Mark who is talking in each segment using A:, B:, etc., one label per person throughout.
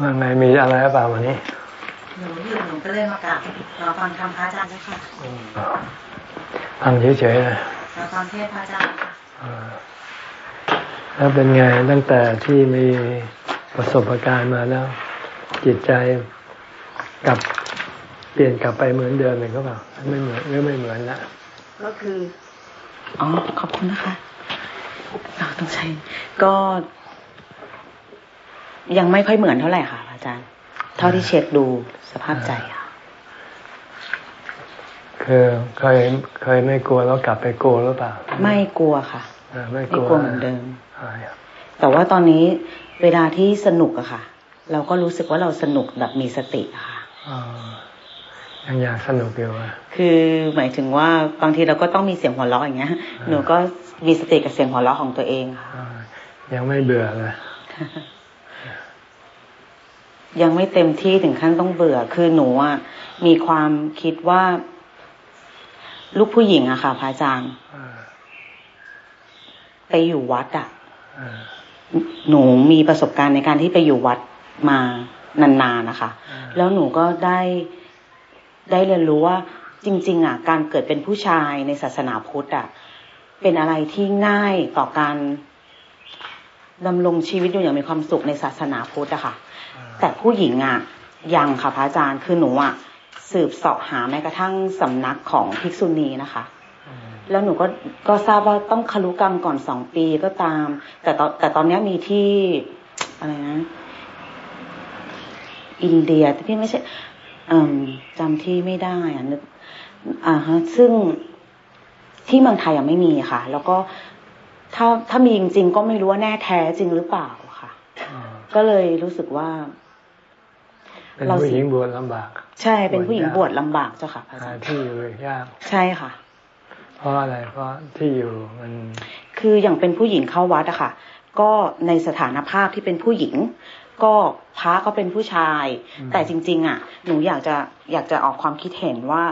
A: ว่าไงมีอะไรหรือเปล่าวันนี้
B: หนูหยุดหนูก็เลยมากราบรอฟังธรรมพระอาจารย์เจ้าค่ะ
A: ฟังเฉยๆนะ
B: รอฟังเทศน์พระอาจารย์ค่ะ
A: อ่าแล้วเป็นไงตั้งแต่ที่มีประสบการณ์มาแล้ว จิตใจกลับเปลี่ยนกลับไปเหมือนเดิมเลยก็เปล่าไม่เหมือนหรือไม่เหมือนละ
B: ก็คืออ๋อขอบคุณนะคะเราต้องใช้ก็ ยังไม่ค่อยเหมือนเท่าไหร่ค่ะพระอาจารย์ เท่าที่เช็คดูสภาพใจค่ะ
A: คือเคยเคยไม่กลัวแล้วกลับไปกลัวหรือเปล่า
B: ไม่กลัวค่ะ
A: อ่าไม่ก
B: ไม่
A: ลัว
B: กลัวเหมือนเดิม
A: อ่า
B: แต่ว่าตอนนี้เวลาที่สนุกอะค่ะ เราก็รู้สึกว่าเราสนุกแบบมีสติอะค่ะ
A: อ่ายังอยากสนุกอยู่อะ
B: คือหมายถึงว่าบางทีเราก็ต้องมีเสียงหัวเราะอย่างเงี้ย หนูก็มีสติกับเสียงหัวเราะของตัวเองค่ะ
A: อ่ายังไม่เบื่อเลย
B: ยังไม่เต็มที่ถึงขั้นต้องเบื่อ คือหนูอะมีความคิดว่า ลูกผู้หญิงอะค่ะพระอาจารย์
A: อ่า
B: ไปอยู่วัดอะ
A: อ่า
B: หนูมีประสบการณ์ในการที่ไปอยู่วัดมานานๆนะคะ แล้วหนูก็ได้ได้เรียนรู้ว่า จริง ๆอะการเกิดเป็นผู้ชายในศาสนาพุทธอะเป็นอะไรที่ง่ายต่อการดำรงชีวิตอยู่อย่างมีความสุขในศาสนาพุทธอะค่ะ แต่ผู้หญิงอะยังค่ะพระอาจารย์คือหนูอะสืบเสาะหาแม้กระทั่งสำนักของภิกษุณีนะคะ
A: อืม
B: แล้วหนูก็ก็ทราบว่าต้องคารุกรรมก่อนสองปีก็ตาม แต่ตอนแต่ตอนเนี้ยมีที่อะไรนะ อินเดียแต่พี่ไม่ใช่เอิ่มจำที่ไม่ได้อะนึกอ่าฮะซึ่งที่เมืองไทยยังไม่มีค่ะ แล้วก็ถ้าถ้ามีจริงๆก็ไม่รู้ว่าแน่แท้จริงหรือเปล่าค่ะ
A: อ่า
B: ก็เลยรู้สึกว่า
A: เป็น
B: เรา
A: ผู้
B: เสี
A: ห
B: ย
A: ญิงบวชลำบาก
B: ใช่เป็นผู้หญิง
A: บบว
B: ว
A: ช
B: ช
A: ยาก
B: ลำบากเจ้าค่ะพระอา
A: หา
B: จารย์
A: ที่อยู่ยาก
B: ใช่ค่ะ
A: เพราะอะไรเพราะที่อยู่มัน
B: คืออย่างเป็นผู้หญิงเข้าวัดอะค่ะ ก็ในสถานภาพที่เป็นผู้หญิง ก็พระก็เป็นผู้ชาย
A: อืม
B: แต่จริง ๆอะหนูอยากจะอยากจะออกความคิดเห็นว่า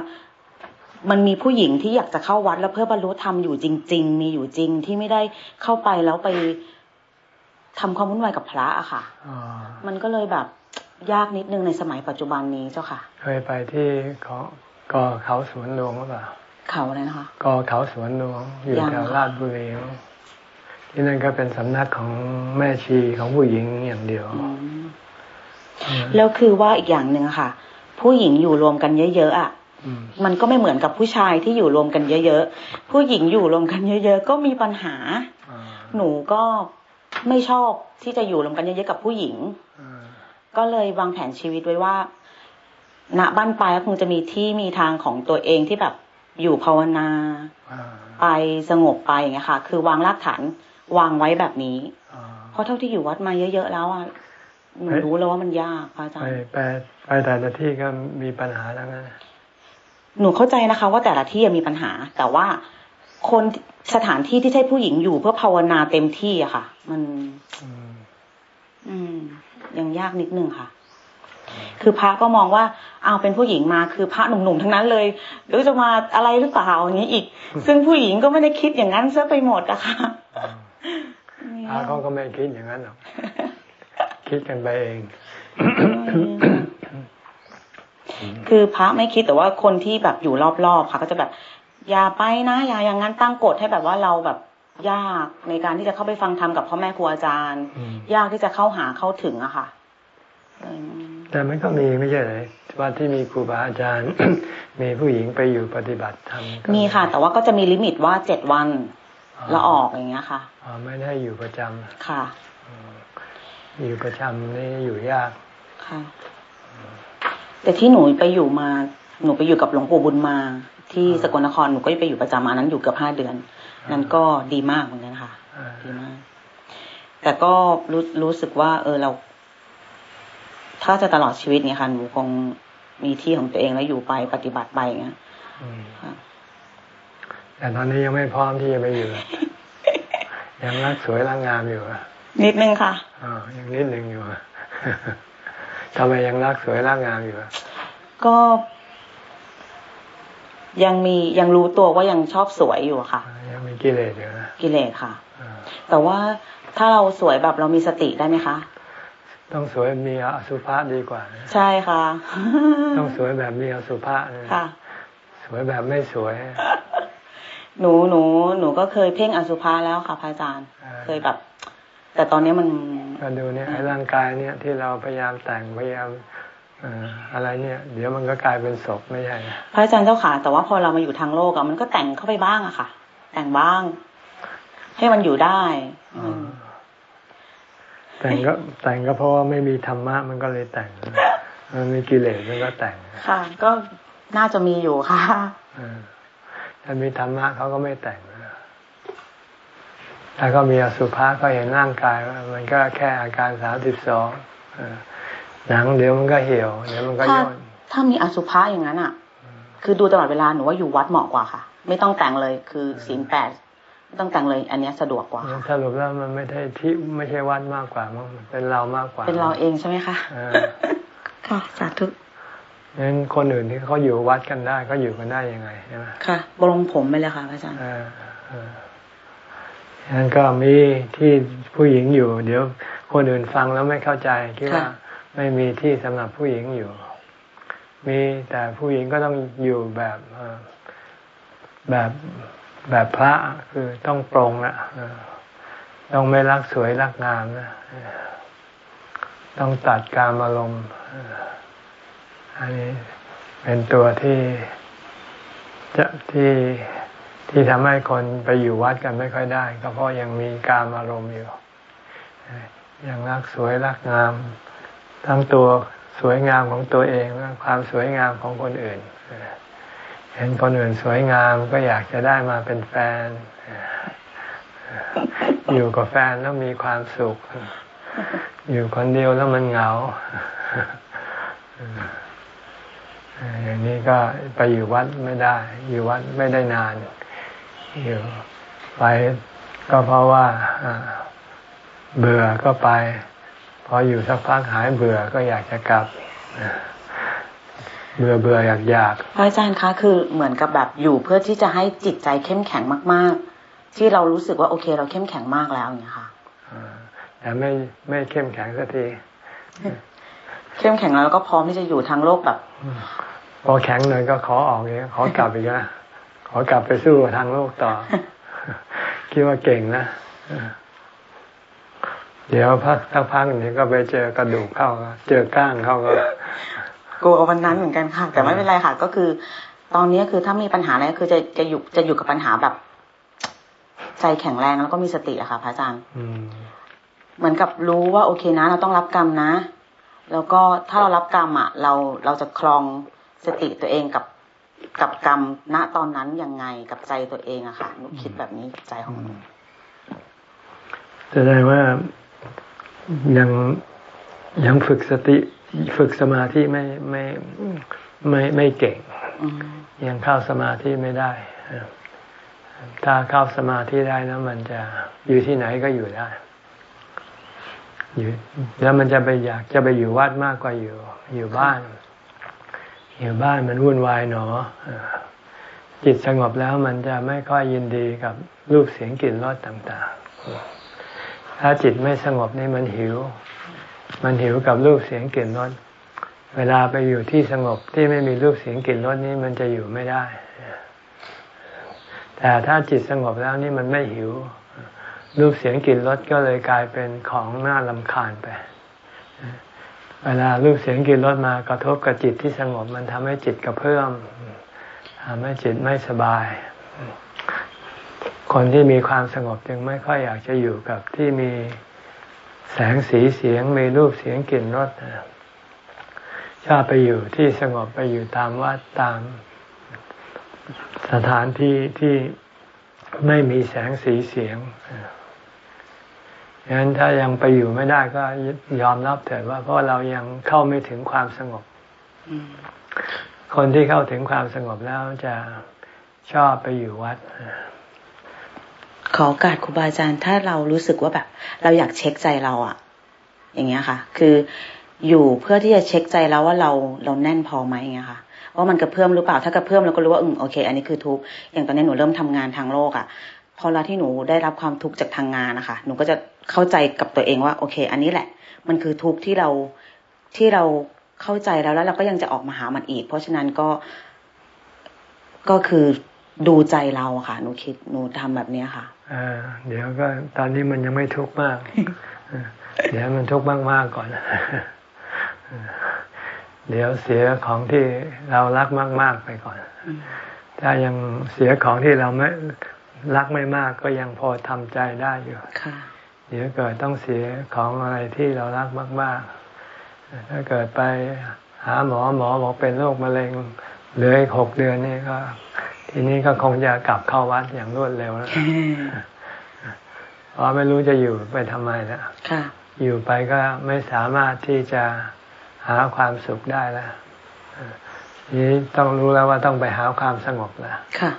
B: มันมีผู้หญิงที่อยากจะเข้าวัดแล้วเพื่อบรรลุธรรมอยู่จริง ๆ มีอยู่จริงที่ไม่ได้เข้าไปแล้วไปทำความวุ่นวายกับพระอะค่ะ
A: อ่า
B: มันก็เลยแบบ ยากนิดนึงในสมัยปัจจุบันนี้เจ้าค่ะ
A: เคยไปที่เขากอเขาสวนหลวงหรือเปล่า
B: เขาเลยนะคะ
A: กอเขาสวนหลวงอยู่
B: ยัง
A: แถว
B: ค่ะ
A: ราชบุรีที่นั่นก็เป็นสำนักของแม่ชีของผู้หญิงอย่างเดียว
B: อืม
A: อืม
B: แล้วคือว่าอีกอย่างหนึ่งอะค่ะ ผู้หญิงอยู่รวมกันเยอะๆอะ
A: อืม
B: มันก็ไม่เหมือนกับผู้ชายที่อยู่รวมกันเยอะๆ ผู้หญิงอยู่รวมกันเยอะ ๆ ก็มีปัญหา
A: อ่า
B: หนูก็ไม่ชอบที่จะอยู่รวมกันเยอะๆกับผู้หญิง
A: อ่า
B: ก็เลยวางแผนชีวิตไว้ว่า ณบ้านปลายก็คงจะมีที่มีทางของตัวเองที่แบบอยู่ภาวนา
A: อ่า
B: ไปสงบไปอย่างเงี้ยค่ะ คือวางรากฐานวางไว้แบบนี้
A: อ่า
B: เพราะเท่าที่อยู่วัดมาเยอะๆแล้วอะหนู
A: เฮ้ย
B: รู้แล้วว่ามันยากพระอาจาร
A: ไป
B: ย์
A: ไปไปแต่ละที่ก็มีปัญหาแล้วนะ
B: หนูเข้าใจนะคะ ว่าแต่ละที่มีปัญหา แต่ว่าคนสถานที่ที่ใช่ผู้หญิงอยู่เพื่อภาวนาเต็มที่อะค่ะ มัน
A: อืม
B: อืม ยังยากนิดนึงค่ะ คือพระก็มองว่าเอาวเป็นผู้หญิงมาคือพระหนุ่มๆทั้งนั้นเลยหรือจะมาอะไรหรือเปล่าอย่างนี้อีก ซึ่งผู้หญิงก็ไม่ได้คิดอย่างนั้นซะไปหมดอะค่ะ
A: พระเขาก็ไม่คิดอย่างนั้นหรอกคิดกันไปเอง
B: คือพระไม่คิดแต่ว่าคนที่แบบอยู่รอบๆค่ะก็จะแบบ อย่าไปนะอย่าอย่างนั้นตั้งกฎให้แบบว่าเราแบบ ยากในการที่จะเข้าไปฟังธรรมกับพ่อแม่ครูอาจารย์
A: อืม
B: ยากที่จะเข้าหาเข้าถึงอะค่ะเออ
A: แต่มันก็มีไม่ใช่เลยว่าที่มีครูบาอาจารย์ มีผู้หญิงไปอยู่ปฏิบัติธรรมก็
B: มีค่ะ แต่ว่าก็จะมีลิมิตว่าเจ็ดวันแล้วออกอย่างเงี้ยค่ะ
A: อ๋อไม่ได้อยู่ประจำ
B: ค่ะ
A: อืมอยู่ประจำนี่อยู่ยาก
B: ค่ะ แต่ที่หนูไปอยู่มา หนูไปอยู่กับหลวงปู่บุญมา ที่สกลนครหนูก็ไปอยู่ประจำอันนั้นอยู่เกือบห้าเดือน นั้นก็ดีมากเหมือนกันค่ะ
A: อ่า
B: ดีมาก แต่ก็รู้รู้สึกว่า เออเรา ถ้าจะตลอดชีวิตเนี่ยค่ะหนูคงมีที่ของตัวเองแล้วอยู่ไปปฏิบัติไปอย่างเงี้ย
A: อืม
B: ค่ะ
A: แต่ตอนนี้ยังไม่พร้อมที่จะไปอยู่ ยังรักสวยรักงามอยู่อะ
B: นิดนึงค่ะ
A: อ๋อยังนิดหนึ่งอยู่อะทำไมยังรักสวยรักงามอยู่อะ
B: ก็ยังมียังรู้ตัวว่ายังชอบสวยอยู่อะค่ะ
A: ยัง มีกิเลสอยู่นะ
B: กิเลสค่ะ
A: อ่า
B: แต่ว่าถ้าเราสวยแบบเรามีสติได้ไหมคะ
A: ต้องสวยมีอสุภะดีกว่า
B: ใช่ค่ะ
A: ต้องสวยแบบมีอสุภะ
B: ค่ะ
A: สวยแบบไม่สวย
B: หนูหนูหนูก็เคยเพ่งอสุภะแล้วค่ะพระอาจารย์ เคยแบบ แต่ตอนนี้มัน
A: ก็ดูเนี่ยไอ้ร่างกายเนี่ยที่เราพยายามแต่งพยายามอะไรเนี่ย เดี๋ยวมันก็กลายเป็นศพไม่ใช่
B: พระอาจารย์เจ้าขาแต่ว่าพอเรามาอยู่ทางโลกอะมันก็แต่งเข้าไปบ้างอะค่ะ แต่งบ้าง ให้มันอยู่ได้
A: แต่งก็แต่งก็เพราะว่าไม่มีธรรมะมันก็เลยแต่งมันมีกิเลสมันก็แต่ง
B: ค่ะ ก็น่าจะมีอยู่ค่ะ
A: ถ้ามีธรรมะเขาก็ไม่แต่งถ้าก็มีอสุภะก็เห็นร่างกายว่ามันก็แค่อาการสามสิบสองหนังเดี๋ยวมันก็เหี่ยวเดี๋ยวมันก็ย่น
B: ถ้ามีอสุภะอย่างนั้นอะ คือดูตลอดเวลาหนูว่าอยู่วัดเหมาะกว่าค่ะ ไม่ต้องแต่งเลยคือศีลแปดไม่ต้องแต่งเลย อันนี้สะดวกกว่า
A: สรุปแล้วมันไม่ใช่ที่ไม่ใช่วัดมากกว่ามันเป็นเรามากกว่า
B: เป็นเราเองใช่ไหมคะค่ะสาธุ
A: งั้นคนอื่นที่เขาอยู่วัดกันได้เขาอยู่กันได้ยังไงใช่ไหม
B: ค่ะบรงผมไปเลยค่ะอาจารย์
A: งั้นก็มีที่ผู้หญิงอยู่ เดี๋ยวคนอื่นฟังแล้วไม่เข้าใจคิดว่าไม่มีที่สำหรับผู้หญิงอยู่ มีแต่ผู้หญิงก็ต้องอยู่แบบ แบบแบบพระคือต้องปรงนะต้องไม่รักสวยรักงามนะต้องตัดการอารมณ์อันนี้เป็นตัวที่จะที่ที่ทำให้คนไปอยู่วัดกันไม่ค่อยได้ ก็เพราะยังมีการอารมณ์อยู่ ยังรักสวยรักงาม ทั้งตัวสวยงามของตัวเองและความสวยงามของคนอื่น เห็นคนอื่นสวยงามก็อยากจะได้มาเป็นแฟน อยู่กับแฟนแล้วมีความสุข อยู่คนเดียวแล้วมันเหงา อย่างนี้ก็ไปอยู่วัดไม่ได้ อยู่วัดไม่ได้นาน อยู่ไปก็เพราะว่าเบื่อก็ไป พออยู่สักพักหายเบื่อก็อยากจะกลับ เบื่อเบื่ออยากอยาก
B: พระอาจารย์คะคือเหมือนกับแบบอยู่เพื่อที่จะให้จิตใจเข้มแข็งมาก ๆ ที่เรารู้สึกว่าโอเค เราเข้มแข็งมากแล้วอย่างนี้ค่ะ
A: แต่ไม่ไม่เข้มแข็งสักที
B: เข้มแข็งแล้วก็พร้อมที่จะอยู่ทางโลกแบบ
A: พอแข็งหน่อยก็ขอออกเงี้ยขอกลับอีกนะขอกลับไปสู้ทางโลกต่อ คิดว่าเก่งนะเดี๋ยวพักสักพักนี้ก็ไปเจอกระดูกเข้าเจอก้างเข้าก็
B: กลัววันนั้นเหมือนกันค่ะ แต่ไม่เป็นไรค่ะ ก็คือ ตอนนี้คือถ้ามีปัญหาอะไรคือจะจะอยู่จะอยู่กับปัญหาแบบ ใจแข็งแรงแล้วก็มีสติอะค่ะพระอาจารย์เหมือนกับรู้ว่าโอเคนะ เราต้องรับกรรมนะ แล้วก็ถ้าเรารับกรรมอะเราเราจะคลองสติตัวเองกับกับกรรมณตอนนั้นยังไงกับใจตัวเองอะค่ะหนูคิดแบบนี้ใจของหนู
A: แสดงว่ายังยังฝึกสติ ฝึกสมาธิไม่ไม่ไม่ไม่เก่ง ยังเข้าสมาธิไม่ได้ ถ้าเข้าสมาธิได้แล้วมันจะอยู่ที่ไหนก็อยู่ได้อยู่แล้วมันจะไปอยากจะไปอยู่วัดมากกว่าอยู่ อยู่บ้าน อยู่บ้านมันวุ่นวายหนอจิตสงบแล้วมันจะไม่ค่อยยินดีกับรูปเสียงกลิ่นรสต่าง ๆ ถ้าจิตไม่สงบนี่มันหิว มันหิวกับรูปเสียงกลิ่นรสเวลาไปอยู่ที่สงบที่ไม่มีรูปเสียงกลิ่นรสนี้มันจะอยู่ไม่ได้ แต่ถ้าจิตสงบแล้วนี่มันไม่หิว รูปเสียงกลิ่นรสก็เลยกลายเป็นของน่าลำคาญไป เวลารูปเสียงกลิ่นรสมากระทบกับจิตที่สงบมันทำให้จิตกระเพื่อมทำให้จิตไม่สบาย คนที่มีความสงบจึงไม่ค่อยอยากจะอยู่กับที่มี แสงสีเสียงมีรูปเสียงกลิ่นรสชอบไปอยู่ที่สงบไปอยู่ตามวัดตามสถานที่ที่ไม่มีแสงสีเสียงฉะนั้นถ้ายังไปอยู่ไม่ได้ก็ยอมรับเถิดว่าเพราะเรายังเข้าไม่ถึงความสงบ คนที่เข้าถึงความสงบแล้วจะชอบไปอยู่วัด
B: ขอโอกาสครูบาอาจารย์ถ้าเรารู้สึกว่าแบบ เราอยากเช็คใจเราอะอย่างเงี้ยค่ะ คืออยู่เพื่อที่จะเช็คใจเราว่าเราเราแน่นพอไหมอย่างเงี้ยค่ะว่ามันกระเพื่อมหรือเปล่าถ้ากระเพื่อมเราก็รู้ว่าอืมโอเค อันนี้คือทุกอย่างตอนนี้หนูเริ่มทำงานทางโลกอะพอเวลาที่หนูได้รับความทุกข์จากทางงานนะคะ หนูก็จะเข้าใจกับตัวเองว่าโอเค อันนี้แหละ มันคือทุกข์ที่เราที่เราเข้าใจแล้วแล้วเราก็ยังจะออกมาหามันอีก เพราะฉะนั้นก็ก็คือดูใจเราค่ะ หนูคิดหนูทำแบบเนี้ยค่ะ
A: เดี๋ยวก็ตอนนี้มันยังไม่ทุกข์มาก เดี๋ยวมันทุกข์มากๆก่อน เดี๋ยวเสียของที่เรารักมาก ๆไปก่อน ถ้ายังเสียของที่เราไม่รักไม่มากก็ยังพอทำใจได้อยู่เดี๋ยวเกิดต้องเสียของอะไรที่เรารักมาก ๆ ถ้าเกิดไปหาหมอหมอบอกเป็นโรคมะเร็งเหลืออีกหกเดือนนี่ก็ ทีนี้ก็คงจะกลับเข้าวัดอย่างรวดเร็วแล้วเพราะไม่รู้จะอยู่ไปทำไมแล้วอยู่ไปก็ไม่สามารถที่จะหาความสุขได้แล้วนี้ต้องรู้แล้วว่าต้องไปหาความสงบแล้วค่ะ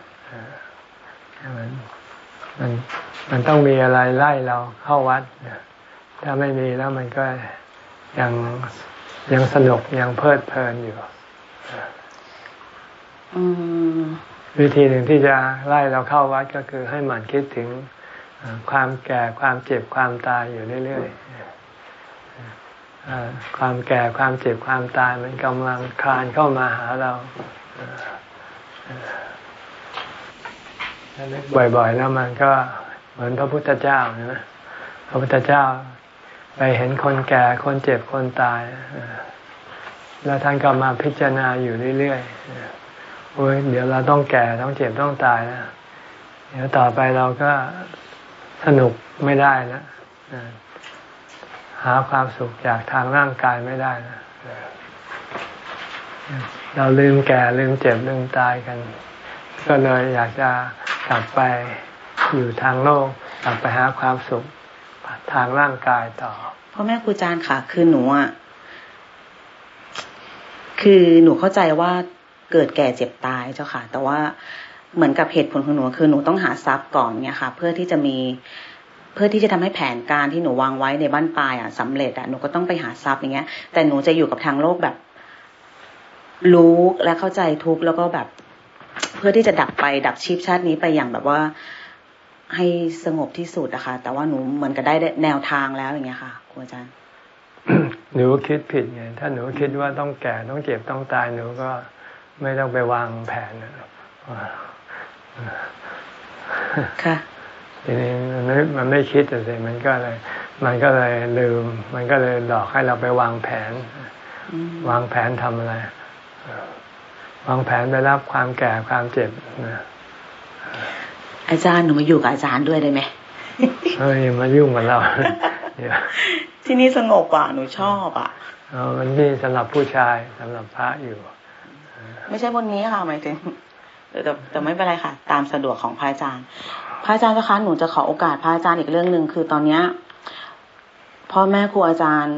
A: มันมันมันต้องมีอะไรไล่เราเข้าวัด ถ้าไม่มีแล้วมันก็ยังยังสนุกยังเพลิดเพลินอยู่ วิธีหนึ่งที่จะไล่เราเข้าวัดก็คือให้หมั่นคิดถึงความแก่ความเจ็บความตายอยู่เรื่อยๆความแก่ความเจ็บความตายมันกำลังคลานเข้ามาหาเราบ่อยๆ แล้วมันก็เหมือนพระพุทธเจ้านะพระพุทธเจ้าไปเห็นคนแก่คนเจ็บคนตาย แล้วท่านก็มาพิจารณาอยู่เรื่อยๆ โอ้ยเดี๋ยวเราต้องแก่ต้องเจ็บต้องตายแล้วเดี๋ยวต่อไปเราก็สนุกไม่ได้แล้วหาความสุขจากทางร่างกายไม่ได้นะเราลืมแก่ลืมเจ็บลืมตายกัน ก็เลยอยากจะกลับไปอยู่ทางโลกกลับไปหาความสุขทางร่างกายต่อ
B: พ่อแม่ครูอาจารย์ค่ะ คือหนูอะคือหนูเข้าใจว่า เกิดแก่เจ็บตายเจ้าค่ะ แต่ว่าเหมือนกับเหตุผลของหนูคือหนูต้องหาทรัพย์ก่อนเนี่ยค่ะ เพื่อที่จะมีเพื่อที่จะทำให้แผนการที่หนูวางไว้ในบ้านปลายอะสำเร็จอะหนูก็ต้องไปหาทรัพย์อย่างเงี้ย แต่หนูจะอยู่กับทางโลกแบบ รู้และเข้าใจทุกแล้วก็แบบ เพื่อที่จะดับไปดับชีพชาตินี้ไปอย่างแบบว่าให้สงบที่สุดอะค่ะแต่ว่าหนูเหมือนกับได้แนวทางแล้วอย่างเงี้ยค่ะครูอาจารย์
A: หนูคิดผิดไงถ้าหนูคิดว่าต้องแก่ต้องเจ็บต้องตายหนูก็ ไม่ต้องไปวางแผนค่ะทีนี้มันไม่มันไม่คิดสิมันก็เลย มันก็เลยลืม มันก็เลยหลอกให้เราไปวางแผน วางแผนทำอะไรวางแผนไปรับความแก่ความเจ็บนะ
B: อาจารย์หนูมาอยู่กับอาจารย์ด้วยได้ไหม
A: เฮ้ยมายุ่งกับเรา
B: ที่นี่สงบอะหนูชอบอะ
A: อ๋อมันนี่สำหรับผู้ชายสำหรับพระอยู่
B: ไม่ใช่บนนี้ค่ะ หมายถึงแต่แต่ไม่เป็นไรค่ะ ตามสะดวกของพระอาจารย์ พระอาจารย์นะคะหนูจะขอโอกาสพระอาจารย์อีกเรื่องหนึ่งคือตอนเนี้ยพ่อแม่ครูอาจารย์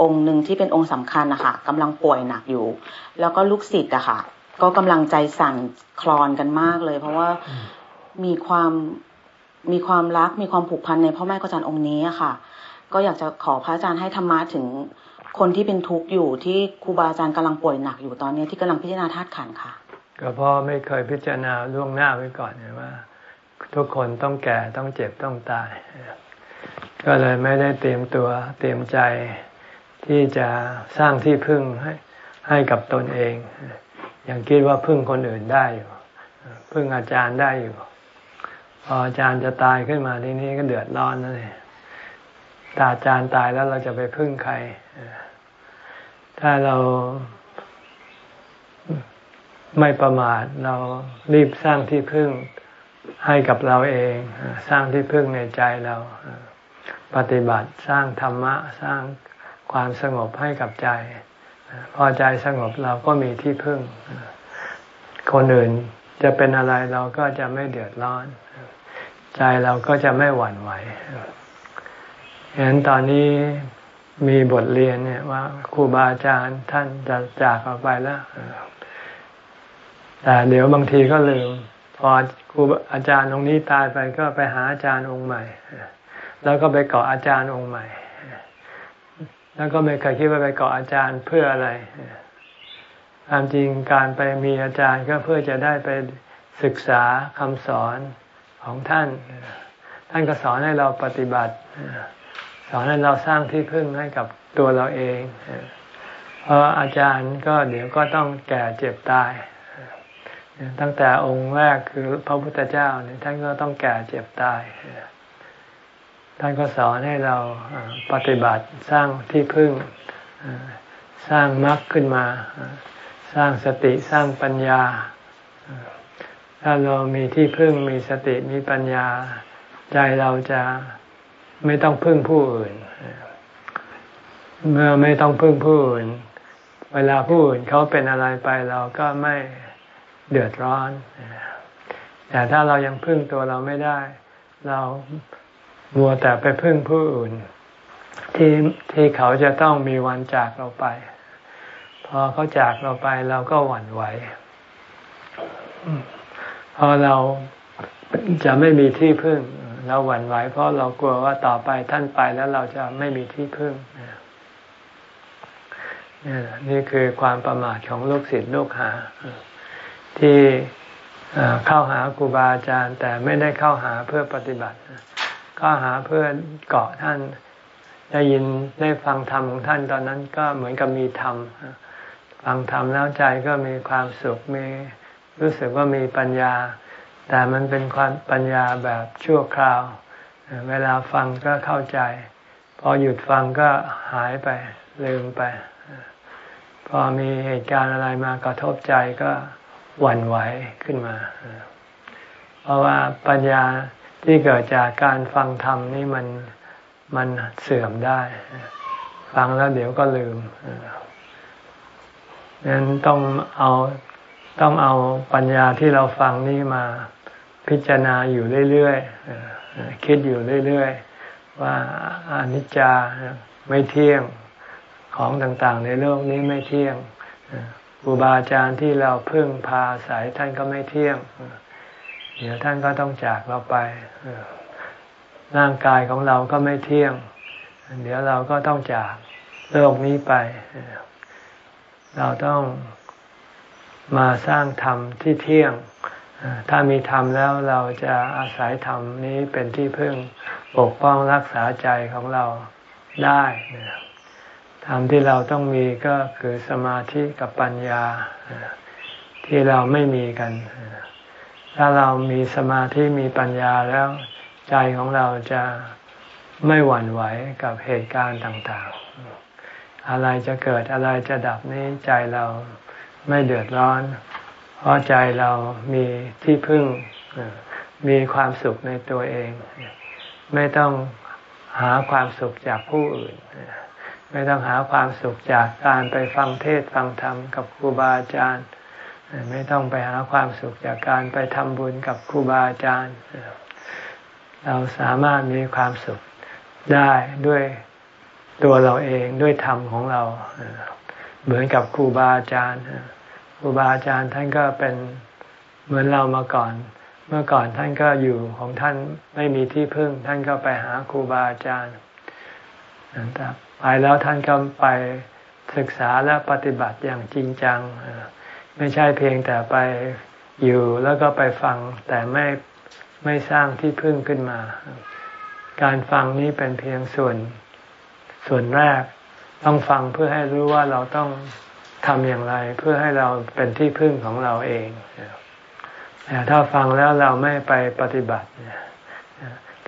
B: องค์หนึ่งที่เป็นองค์สำคัญนะคะกำลังป่วยหนักอยู่ แล้วก็ลูกศิษย์อะค่ะ ก็กำลังใจสั่นคลอนกันมากเลย เพราะว่ามีความมีความรักมีความผูกพันในพ่อแม่ครูอาจารย์องค์นี้อะค่ะ ก็อยากจะขอพระอาจารย์ให้ธรรมะถึง คนที่เป็นทุกข์อยู่ที่ครูบาอาจารย์กำลังป่วยหนักอยู่ตอนนี้ที่กำลังพิจารณาธาตุขันค่ะ
A: ก็เพราะไม่เคยพิจารณาล่วงหน้าไว้ก่อนว่า ทุกคนต้องแก่ต้องเจ็บต้องตาย ก็เลยไม่ได้เตรียมตัวเตรียมใจที่จะสร้างที่พึ่งให้ให้กับตนเองอย่างคิดว่าพึ่งคนอื่นได้อยู่พึ่งอาจารย์ได้อยู่พออาจารย์จะตายขึ้นมาทีนี้ก็เดือดร้อนนั่นเองถ้าอาจารย์ตายแล้วเราจะไปพึ่งใคร ถ้าเราไม่ประมาทเรารีบสร้างที่พึ่งให้กับเราเอง สร้างที่พึ่งในใจเรา ปฏิบัติสร้างธรรมะสร้างความสงบให้กับใจ พอใจสงบเราก็มีที่พึ่ง คนอื่นจะเป็นอะไรเราก็จะไม่เดือดร้อน ใจเราก็จะไม่หวั่นไหวเห็นตอนนี้ มีบทเรียนเนี่ยว่าครูบาอาจารย์ท่านจะจากเราไปแล้วแต่เดี๋ยวบางทีก็ลืมพอครูอาจารย์องค์นี้ตายไปก็ไปหาอาจารย์องค์ใหม่ แล้วก็ไปเกาะอาจารย์องค์ใหม่ แล้วก็ไม่เคยคิดว่าไปเกาะอาจารย์เพื่ออะไรความจริงการไปมีอาจารย์ก็เพื่อจะได้ไปศึกษาคำสอนของท่าน ท่านก็สอนให้เราปฏิบัติ สอนให้เราสร้างที่พึ่งให้กับตัวเราเอง เพราะอาจารย์ก็เดี๋ยวก็ต้องแก่เจ็บตาย ตั้งแต่องค์แรกคือพระพุทธเจ้าเนี่ยท่านก็ต้องแก่เจ็บตาย ท่านก็สอนให้เราปฏิบัติสร้างที่พึ่ง สร้างมรรคขึ้นมา สร้างสติสร้างปัญญา ถ้าเรามีที่พึ่งมีสติมีปัญญา ใจเราจะ ไม่ต้องพึ่งผู้อื่น เมื่อไม่ต้องพึ่งผู้อื่น เวลาผู้อื่นเขาเป็นอะไรไปเราก็ไม่เดือดร้อน แต่ถ้าเรายังพึ่งตัวเราไม่ได้ เรามัวแต่ไปพึ่งผู้อื่น ที่ที่เขาจะต้องมีวันจากเราไป พอเขาจากเราไปเราก็หวั่นไหวพอเราจะไม่มีที่พึ่ง เราหวั่นไหวเพราะเรากลัวว่าต่อไปท่านไปแล้วเราจะไม่มีที่พึ่งนี่คือความประมาทของลูกศิษย์ลูกหา ที่เข้าหาครูบาอาจารย์ แต่ไม่ได้เข้าหาเพื่อปฏิบัติเข้าหาเพื่อเกาะท่านได้ยินได้ฟังธรรมของท่านตอนนั้นก็เหมือนกับมีธรรมฟังธรรมแล้วใจก็มีความสุขมีรู้สึกว่ามีปัญญา แต่มันเป็นความปัญญาแบบชั่วคราว เวลาฟังก็เข้าใจ พอหยุดฟังก็หายไปลืมไป พอมีเหตุการณ์อะไรมากระทบใจก็หวั่นไหวขึ้นมา เพราะว่าปัญญาที่เกิดจากการฟังธรรมนี่มันมันเสื่อมได้ ฟังแล้วเดี๋ยวก็ลืมนั้นต้องเอาต้องเอาปัญญาที่เราฟังนี่มา พิจารณาอยู่เรื่อยๆคิดอยู่เรื่อยๆว่าอนิจจาไม่เที่ยงของต่างๆ ในโลกนี้ไม่เที่ยงครูบาอาจารย์ที่เราพึ่งพาสายท่านก็ไม่เที่ยง เดี๋ยวท่านก็ต้องจากเราไป ร่างกายของเราก็ไม่เที่ยง เดี๋ยวเราก็ต้องจากโลกนี้ไป เราต้องมาสร้างธรรมที่เที่ยง ถ้ามีธรรมแล้วเราจะอาศัยธรรมนี้เป็นที่พึ่งปกป้องรักษาใจของเราได้ธรรมที่เราต้องมีก็คือสมาธิกับปัญญาที่เราไม่มีกัน ถ้าเรามีสมาธิมีปัญญาแล้วใจของเราจะไม่หวั่นไหวกับเหตุการณ์ต่างๆ อะไรจะเกิดอะไรจะดับนี้ใจเราไม่เดือดร้อน เพราะใจเรามีที่พึ่งมีความสุขในตัวเอง ไม่ต้องหาความสุขจากผู้อื่น ไม่ต้องหาความสุขจากการไปฟังเทศฟังธรรมกับครูบาอาจารย์ ไม่ต้องไปหาความสุขจากการไปทำบุญกับครูบาอาจารย์ เราสามารถมีความสุขได้ด้วยตัวเราเองด้วยธรรมของเรา เหมือนกับครูบาอาจารย์ ครูบาอาจารย์ท่านก็เป็นเหมือนเรามาก่อน เมื่อก่อนท่านก็อยู่ของท่านไม่มีที่พึ่ง ท่านก็ไปหาครูบาอาจารย์ไปแล้วท่านก็ไปศึกษาและปฏิบัติอย่างจริงจัง ไม่ใช่เพียงแต่ไปอยู่แล้วก็ไปฟังแต่ไม่ไม่สร้างที่พึ่งขึ้นมา การฟังนี้เป็นเพียงส่วนส่วนแรก ต้องฟังเพื่อให้รู้ว่าเราต้อง ทำอย่างไรเพื่อให้เราเป็นที่พึ่งของเราเองแต่ถ้าฟังแล้วเราไม่ไปปฏิบัติ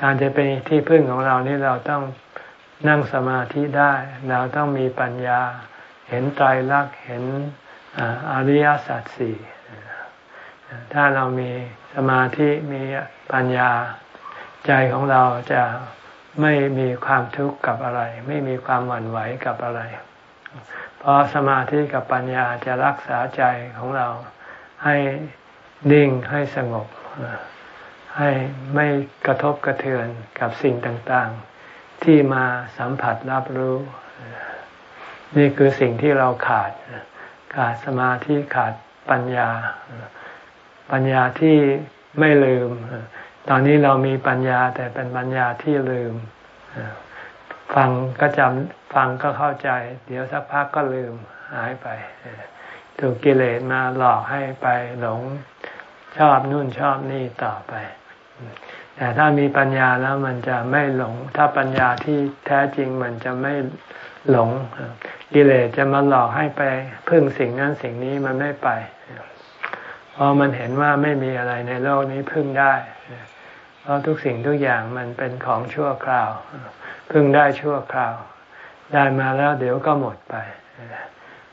A: การจะเป็นที่พึ่งของเรานี่เราต้องนั่งสมาธิได้ เราต้องมีปัญญา เห็นไตรลักษณ์เห็นอริยสัจสี่ถ้าเรามีสมาธิมีปัญญาใจของเราจะไม่มีความทุกข์กับอะไร ไม่มีความหวั่นไหวกับอะไร เพราะสมาธิกับปัญญาจะรักษาใจของเราให้นิ่งให้สงบ ให้ไม่กระทบกระเทือนกับสิ่งต่างๆ ที่มาสัมผัสรับรู้ นี่คือสิ่งที่เราขาด ขาดสมาธิขาดปัญญา ปัญญาที่ไม่ลืม ตอนนี้เรามีปัญญาแต่เป็นปัญญาที่ลืม ฟังก็จำฟังก็เข้าใจ เดี๋ยวสักพักก็ลืมหายไป ถูกกิเลสมาหลอกให้ไปหลงชอบนู่นชอบนี่ต่อไป แต่ถ้ามีปัญญาแล้วมันจะไม่หลง ถ้าปัญญาที่แท้จริงมันจะไม่หลง กิเลสจะมาหลอกให้ไปพึ่งสิ่งนั้นสิ่งนี้มันไม่ไปเพราะมันเห็นว่าไม่มีอะไรในโลกนี้พึ่งได้ เพราะทุกสิ่งทุกอย่างมันเป็นของชั่วคราวเพึ่งได้ชั่วคราว ได้มาแล้วเดี๋ยวก็หมดไป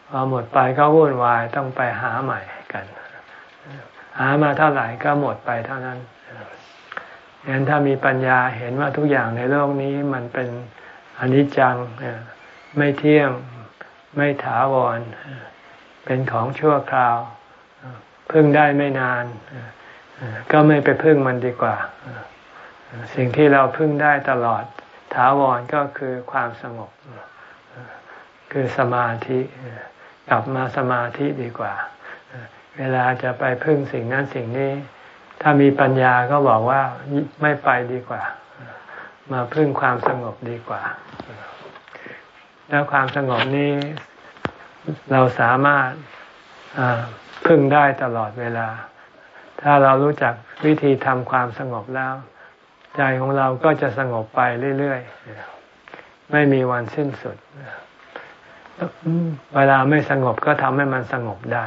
A: พอหมดไปก็วุ่นวายต้องไปหาใหม่กัน หามาเท่าไหร่ก็หมดไปเท่านั้นงั้นถ้ามีปัญญาเห็นว่าทุกอย่างในโลกนี้มันเป็นอนิจจังไม่เที่ยงไม่ถาวร เป็นของชั่วคราว เพึ่งได้ไม่นาน ก็ไม่ไปพึ่งมันดีกว่า สิ่งที่เราพึ่งได้ตลอดถาวรก็คือความสงบ คือสมาธิกลับมาสมาธิดีกว่า เวลาจะไปพึ่งสิ่งนั้นสิ่งนี้ ถ้ามีปัญญาก็บอกว่าไม่ไปดีกว่า มาพึ่งความสงบดีกว่า แล้วความสงบนี้เราสามารถพึ่งได้ตลอดเวลา ถ้าเรารู้จักวิธีทำความสงบแล้ว ใจของเราก็จะสงบไปเรื่อยๆ ไม่มีวันสิ้นสุด เวลาไม่สงบก็ทำให้มันสงบได้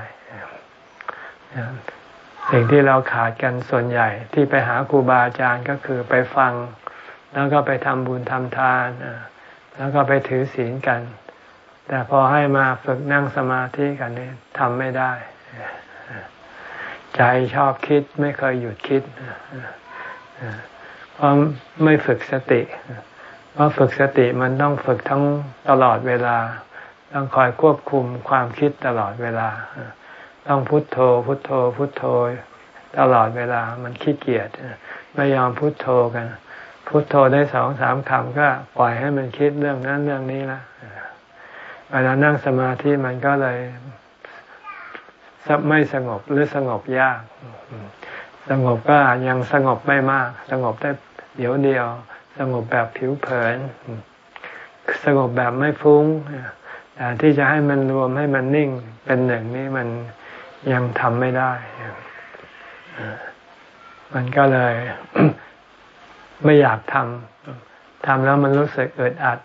A: สิ่งที่เราขาดกันส่วนใหญ่ที่ไปหาครูบาอาจารย์ก็คือไปฟัง แล้วก็ไปทำบุญทำทาน แล้วก็ไปถือศีลกัน แต่พอให้มาฝึกนั่งสมาธิกันนี่ทำไม่ได้ ใจชอบคิดไม่เคยหยุดคิดเพราะไม่ฝึกสติ เพราะฝึกสติมันต้องฝึกทั้งตลอดเวลา ต้องคอยควบคุมความคิดตลอดเวลา ต้องพุโทโธ พุโทโธ พุโทโธ ตลอดเวลามันขี้เกียจไม่ยอมพุโทโธกัน พุโทโธได้สองสามคำก็ปล่อยให้มันคิดเรื่องนั้นเรื่องนี้ละเวลานั่งสมาธิมันก็เลย ไม่สงบหรือสงบยาก สงบก็ยังสงบไม่มาก สงบได้เดี๋ยวเดียว สงบแบบผิวเผิน สงบแบบไม่ฟุ้งแต่ที่จะให้มันรวมให้มันนิ่งเป็นหนึ่งนี่มันยังทำไม่ได้ มันก็เลยไม่อยากทำทำแล้วมันรู้สึกอึดอัด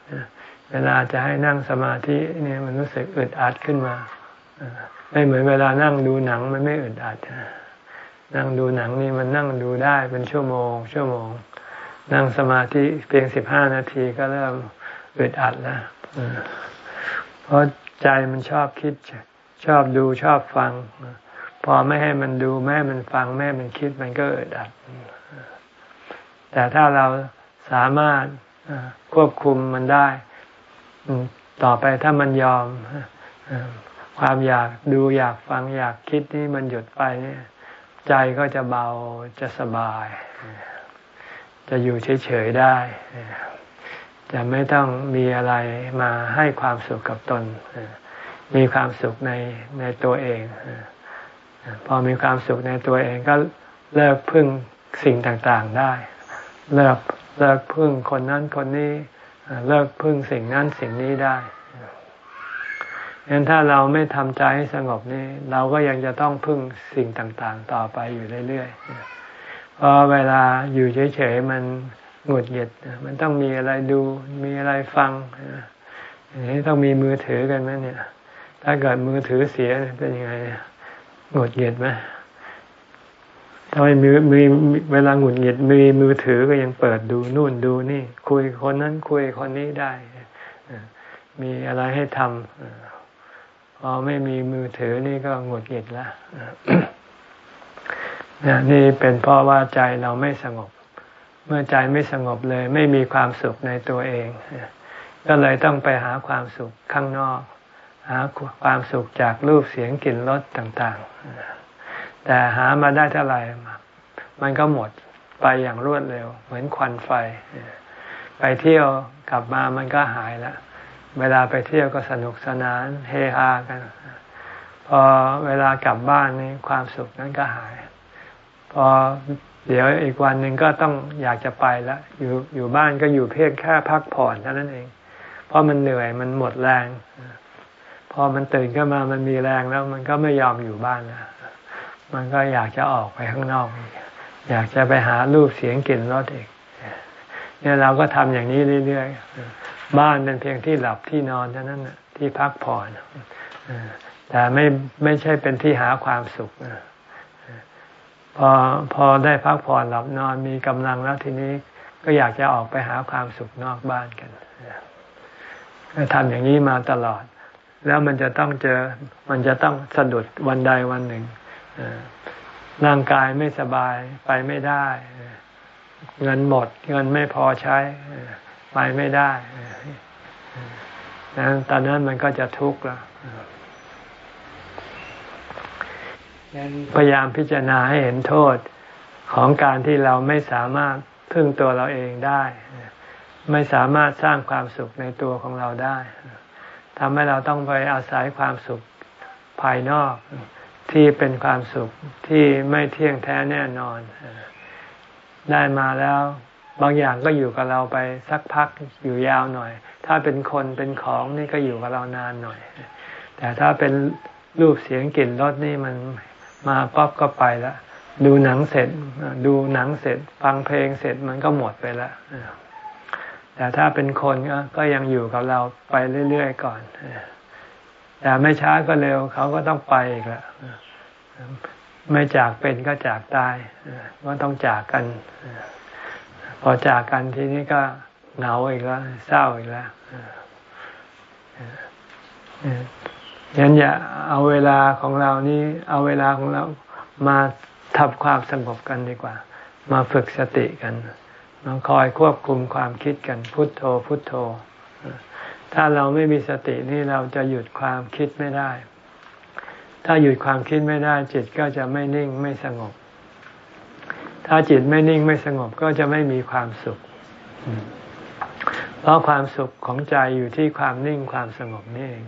A: เวลาจะให้นั่งสมาธินี่มันรู้สึกอึดอัดขึ้นมา ไม่เหมือนเวลานั่งดูหนังมันไม่อึดอัดนั่งดูหนังนี่มันนั่งดูได้เป็นชั่วโมง ชั่วโมง นั่งสมาธิเพียงสิบห้านาทีก็เริ่มอึดอัดแล้วเพราะใจมันชอบคิด ชอบดูชอบฟัง พอไม่ให้มันดูแม่มันฟังแม่มันคิดมันก็อึดอัด แต่ถ้าเราสามารถควบคุมมันได้ ต่อไปถ้ามันยอม ความอยากดูอยากฟังอยากคิดนี่มันหยุดไปเนี่ยใจก็จะเบาจะสบาย จะอยู่เฉยๆได้ จะไม่ต้องมีอะไรมาให้ความสุขกับตน มีความสุขในในตัวเอง พอมีความสุขในตัวเองก็เลิกพึ่งสิ่งต่างๆได้ เลิกเลิกพึ่งคนนั้นคนนี้ เลิกพึ่งสิ่งนั้นสิ่งนี้ได้ งั้นถ้าเราไม่ทำใจให้สงบนี่เราก็ยังจะต้องพึ่งสิ่งต่างๆ ต่อไปอยู่เรื่อยๆเพราะเวลาอยู่เฉยๆมันหงุดหงิดมันต้องมีอะไรดูมีอะไรฟังอย่างนี้ต้องมีมือถือกันไหมเนี่ย ถ้าเกิดมือถือเสียเป็นยังไงหงุดหงิดไหมถ้าไม่มีมีเวลาหงุดหงิดมีมือถือก็ยังเปิดดูนู่นดูนี่ คุยคนนั้นคุยคนนี้ได้ มีอะไรให้ทำ อไม่มีมือถือนี่ก็หงุดหงิดล้วนี่เป็นเพราะว่าใจเราไม่สงบ เมื่อใจไม่สงบเลย ไม่มีความสุขในตัวเอง ก็เลยต้องไปหาความสุขข้างนอก หาความสุขจากรูปเสียงกลิ่นรสต่างๆ แต่หามาได้เท่าไหร่ มันก็หมดไปอย่างรวดเร็ว เหมือนควันไฟ ไปเที่ยวกลับมามันก็หายละ เวลาไปเที่ยวก็สนุกสนานเฮฮากัน พอเวลากลับบ้านนี่ความสุขนั้นก็หาย พอเดี๋ยวอีกวันหนึ่งก็ต้องอยากจะไปแล้วอยู่อยู่บ้านก็อยู่เพียงแค่พักผ่อนเท่านั้นเอง เพราะมันเหนื่อยมันหมดแรง พอมันตื่นขึ้นมามันมีแรงแล้ว มันก็ไม่ยอมอยู่บ้านแล้วมันก็อยากจะออกไปข้างนอกอยากจะไปหารูปเสียงกลิ่นรสอีกเนี่ยเราก็ทำอย่างนี้เรื่อยๆ บ้านเป็นเพียงที่หลับที่นอนเท่านั้นที่พักผ่อนแต่ไม่ไม่ใช่เป็นที่หาความสุขพอพอได้พักผ่อนหลับนอนมีกำลังแล้วทีนี้ก็อยากจะออกไปหาความสุขนอกบ้านกันทำอย่างนี้มาตลอด แล้วมันจะต้องเจอมันจะต้องสะดุดวันใดวันหนึ่งร่างกายไม่สบายไปไม่ได้ เงินหมด เงินไม่พอใช้ ไปไม่ได้นะตอนนั้นมันก็จะทุกข์แล้วพยายามพิจารณาให้เห็นโทษของการที่เราไม่สามารถพึ่งตัวเราเองได้ ไม่สามารถสร้างความสุขในตัวของเราได้ทำให้เราต้องไปอาศัยความสุขภายนอก ที่เป็นความสุขที่ไม่เที่ยงแท้แน่นอน ได้มาแล้ว บางอย่างก็อยู่กับเราไปสักพักอยู่ยาวหน่อย ถ้าเป็นคนเป็นของนี่ก็อยู่กับเรานานหน่อย แต่ถ้าเป็นรูปเสียงกลิ่นรสนี่มันมาปั๊บก็ไปแล้วดูหนังเสร็จ ดูหนังเสร็จ ฟังเพลงเสร็จมันก็หมดไปแล้วแต่ถ้าเป็นคนก็ยังอยู่กับเราไปเรื่อยๆก่อนแต่ไม่ช้าก็เร็วเขาก็ต้องไปอีกล้วไม่จากเป็นก็จากตายก็ต้องจากกัน อจากกันทีนี้ก็เหงาอีกแล้วเศร้าอีกแล้วยันอย่าเอาเวลาของเรานี้ เอาเวลาของเรามาทำความสงบกันดีกว่า มาฝึกสติกันมาคอยควบคุมความคิดกันพุทโธ พุทโธ ถ้าเราไม่มีสตินี่เราจะหยุดความคิดไม่ได้ ถ้าหยุดความคิดไม่ได้จิตก็จะไม่นิ่งไม่สงบ ถ้าจิตไม่นิ่งไม่สงบก็จะไม่มีความสุข เพราะความสุขของใจอยู่ที่ความนิ่งความสงบนี่เอง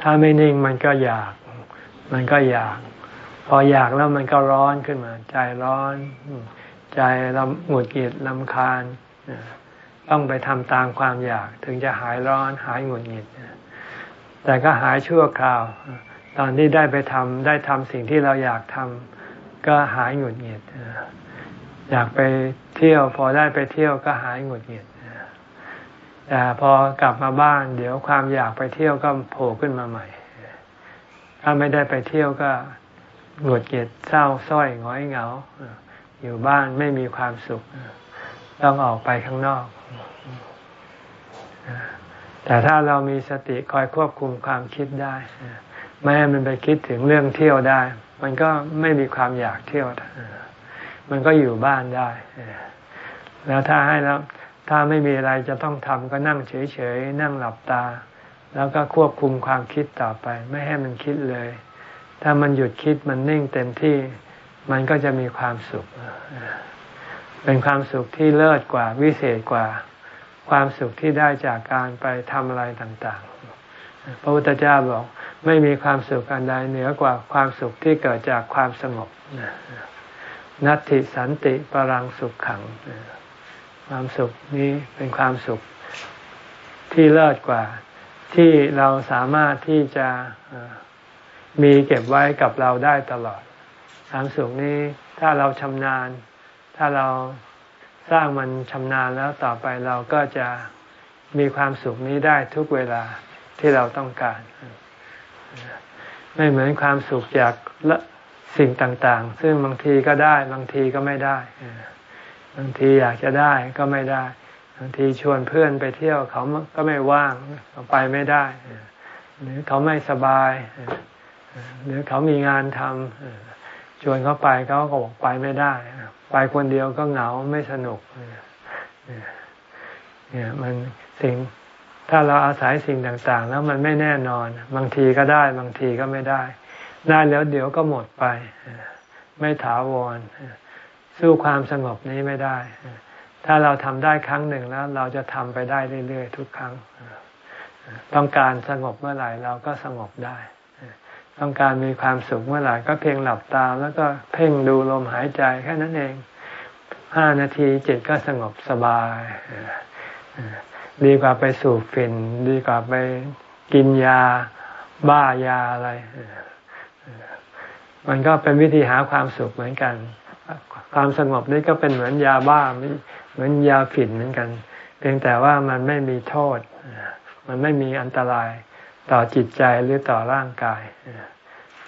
A: ถ้าไม่นิ่งมันก็อยาก มันก็อยาก พออยากแล้วมันก็ร้อนขึ้นมา ใจร้อน ใจลำหงุดหงิดลำคาญ ต้องไปทำตามความอยาก ถึงจะหายร้อนหายหงุดหงิด แต่ก็หายชั่วคราว ตอนที่ได้ไปทำได้ทำสิ่งที่เราอยากทำก็หายหงุดหงิด อยากไปเที่ยวพอได้ไปเที่ยวก็หายหงุดหงิดแต่พอกลับมาบ้าน เดี๋ยวความอยากไปเที่ยวก็โผล่ขึ้นมาใหม่ ถ้าไม่ได้ไปเที่ยวก็หงุดหงิดเศร้าส้อยง้อยเหงา อยู่บ้านไม่มีความสุข ต้องออกไปข้างนอก แต่ถ้าเรามีสติคอยควบคุมความคิดได้ไม่ให้มันไปคิดถึงเรื่องเที่ยวได้ มันก็ไม่มีความอยากเที่ยว มันก็อยู่บ้านได้ แล้วถ้าให้แล้วถ้าไม่มีอะไรจะต้องทำก็นั่งเฉยๆ นั่งหลับตา แล้วก็ควบคุมความคิดต่อไป ไม่ให้มันคิดเลย ถ้ามันหยุดคิดมันนิ่งเต็มที่ มันก็จะมีความสุข เป็นความสุขที่เลิศกว่าวิเศษกว่า ความสุขที่ได้จากการไปทำอะไรต่างๆ พระพุทธเจ้าบอกไม่มีความสุขอันใดเหนือกว่าความสุขที่เกิดจากความสงบ นัตติสันติปรังสุขขัง ความสุขนี้เป็นความสุขที่เลิศกว่า ที่เราสามารถที่จะมีเก็บไว้กับเราได้ตลอดความสุขนี้ถ้าเราชำนาญ ถ้าเราสร้างมันชำนาญแล้วต่อไปเราก็จะมีความสุขนี้ได้ทุกเวลาที่เราต้องการ ไม่เหมือนความสุขจาก สิ่งต่างๆ ซึ่งบางทีก็ได้บางทีก็ไม่ได้ บางทีอยากจะได้ก็ไม่ได้ บางทีชวนเพื่อนไปเที่ยวเขาก็ไม่ว่างไปไม่ได้ หรือเขาไม่สบาย หรือเขามีงานทำชวนเขาไปเขาก็บอกไปไม่ได้ ไปคนเดียวก็เหงาไม่สนุกเนี่ยมันสิ่งถ้าเราอาศัยสิ่งต่างๆ แล้วมันไม่แน่นอน บางทีก็ได้ บางทีก็ไม่ได้ ได้แล้วเดี๋ยวก็หมดไป ไม่ถาวร สู้ความสงบนี้ไม่ได้ ถ้าเราทำได้ครั้งหนึ่งแล้ว เราจะทำไปได้เรื่อยๆทุกครั้ง ต้องการสงบเมื่อไหร่เราก็สงบได้ ต้องการมีความสุขเมื่อไหร่ก็เพียงหลับตา แล้วก็เพ่งดูลมหายใจแค่นั้นเองห้านาทีจิตก็สงบสบาย ดีกว่าไปสูบฝิ่น ดีกว่าไปกินยาบ้ายาอะไร มันก็เป็นวิธีหาความสุขเหมือนกัน ความสงบนี่ก็เป็นเหมือนยาบ้าเหมือนยาฝิ่นเหมือนกัน เพียงแต่ว่ามันไม่มีโทษ มันไม่มีอันตรายต่อจิตใจหรือต่อร่างกาย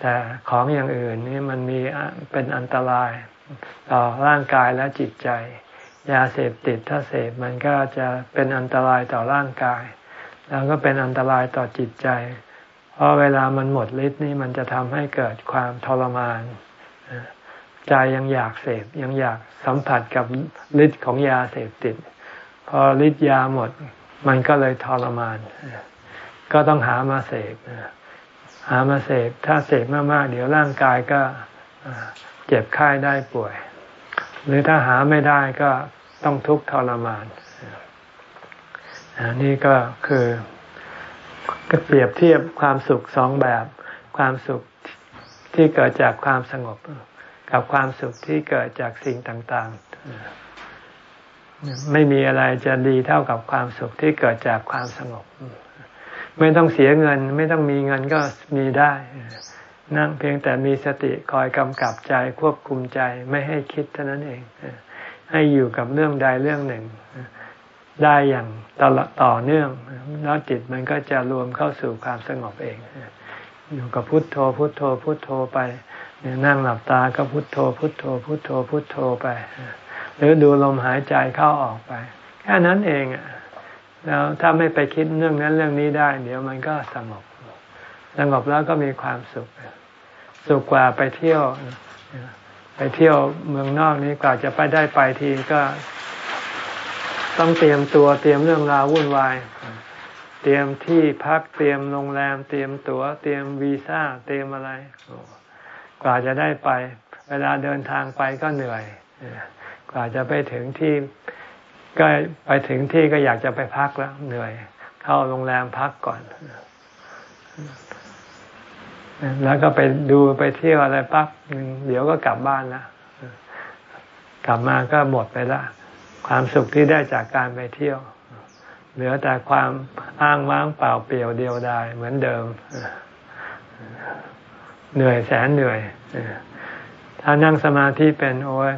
A: แต่ของอย่างอื่นนี่มันมีเป็นอันตราย ต่อร่างกายและจิตใจ ยาเสพติดถ้าเสพมันก็จะเป็นอันตรายต่อร่างกาย แล้วก็เป็นอันตรายต่อจิตใจ เพราะเวลามันหมดฤทธิ์นี่มันจะทำให้เกิดความทรมาน ใจยังอยากเสพยังอยากสัมผัสกับฤทธิ์ของยาเสพติด พอฤทธิ์ยาหมดมันก็เลยทรมาน ก็ต้องหามาเสพหามาเสพถ้าเสพมากๆ เดี๋ยวร่างกายก็เจ็บไข้ได้ป่วย หรือถ้าหาไม่ได้ก็ต้องทุกข์ทรมานนี่ก็คือ ก็เปรียบเทียบความสุขสองแบบ ความสุขที่เกิดจากความสงบ กับความสุขที่เกิดจากสิ่งต่าง ๆ ไม่มีอะไรจะดีเท่ากับความสุขที่เกิดจากความสงบ ไม่ต้องเสียเงิน ไม่ต้องมีเงินก็มีได้ นั่งเพียงแต่มีสติคอยกำกับใจควบคุมใจไม่ให้คิดเท่านั้นเอง ให้อยู่กับเรื่องใดเรื่องหนึ่ง ได้อย่างตลอดต่อเนื่อง แล้วจิตมันก็จะรวมเข้าสู่ความสงบเอง อยู่กับพุทโธ พุทโธ พุทโธไปนั่งหลับตาก็พุทโธ พุทโธ พุทโธ พุทโธไป หรือดูลมหายใจเข้าออกไป แค่นั้นเองอะแล้วถ้าไม่ไปคิดเรื่องนั้นเรื่องนี้ได้ เดี๋ยวมันก็สงบสงบแล้วก็มีความสุข สุขกว่าไปเที่ยว ไปเที่ยวเมืองนอกนี้กว่าจะไปได้ไปทีก็ ต้องเตรียมตัวเตรียมเรื่องราววุ่นวาย เตรียมที่พักเตรียมโรงแรม เตรียมตัว๋ว เตรียมวีซ่า เตรียมอะไร กว่าจะได้ไป เวลาเดินทางไปก็เหนื่อย กว่าจะไปถึงที่ก็ไปถึงที่ก็อยากจะไปพักแล้วเหนื่อย เข้าโรงแรมพักก่อน แล้วก็ไปดูไปเที่ยวอะไรปั๊บเดี๋ยวก็กลับบ้านแล้วกลับมาก็หมดไปละ ความสุขที่ได้จากการไปเที่ยว เหลือแต่ความอ้างว้างเปล่าเปลี่ยวเดียวดายเหมือนเดิม เหนื่อยแสนเหนื่อย ถ้านั่งสมาธิเป็นโอ้ย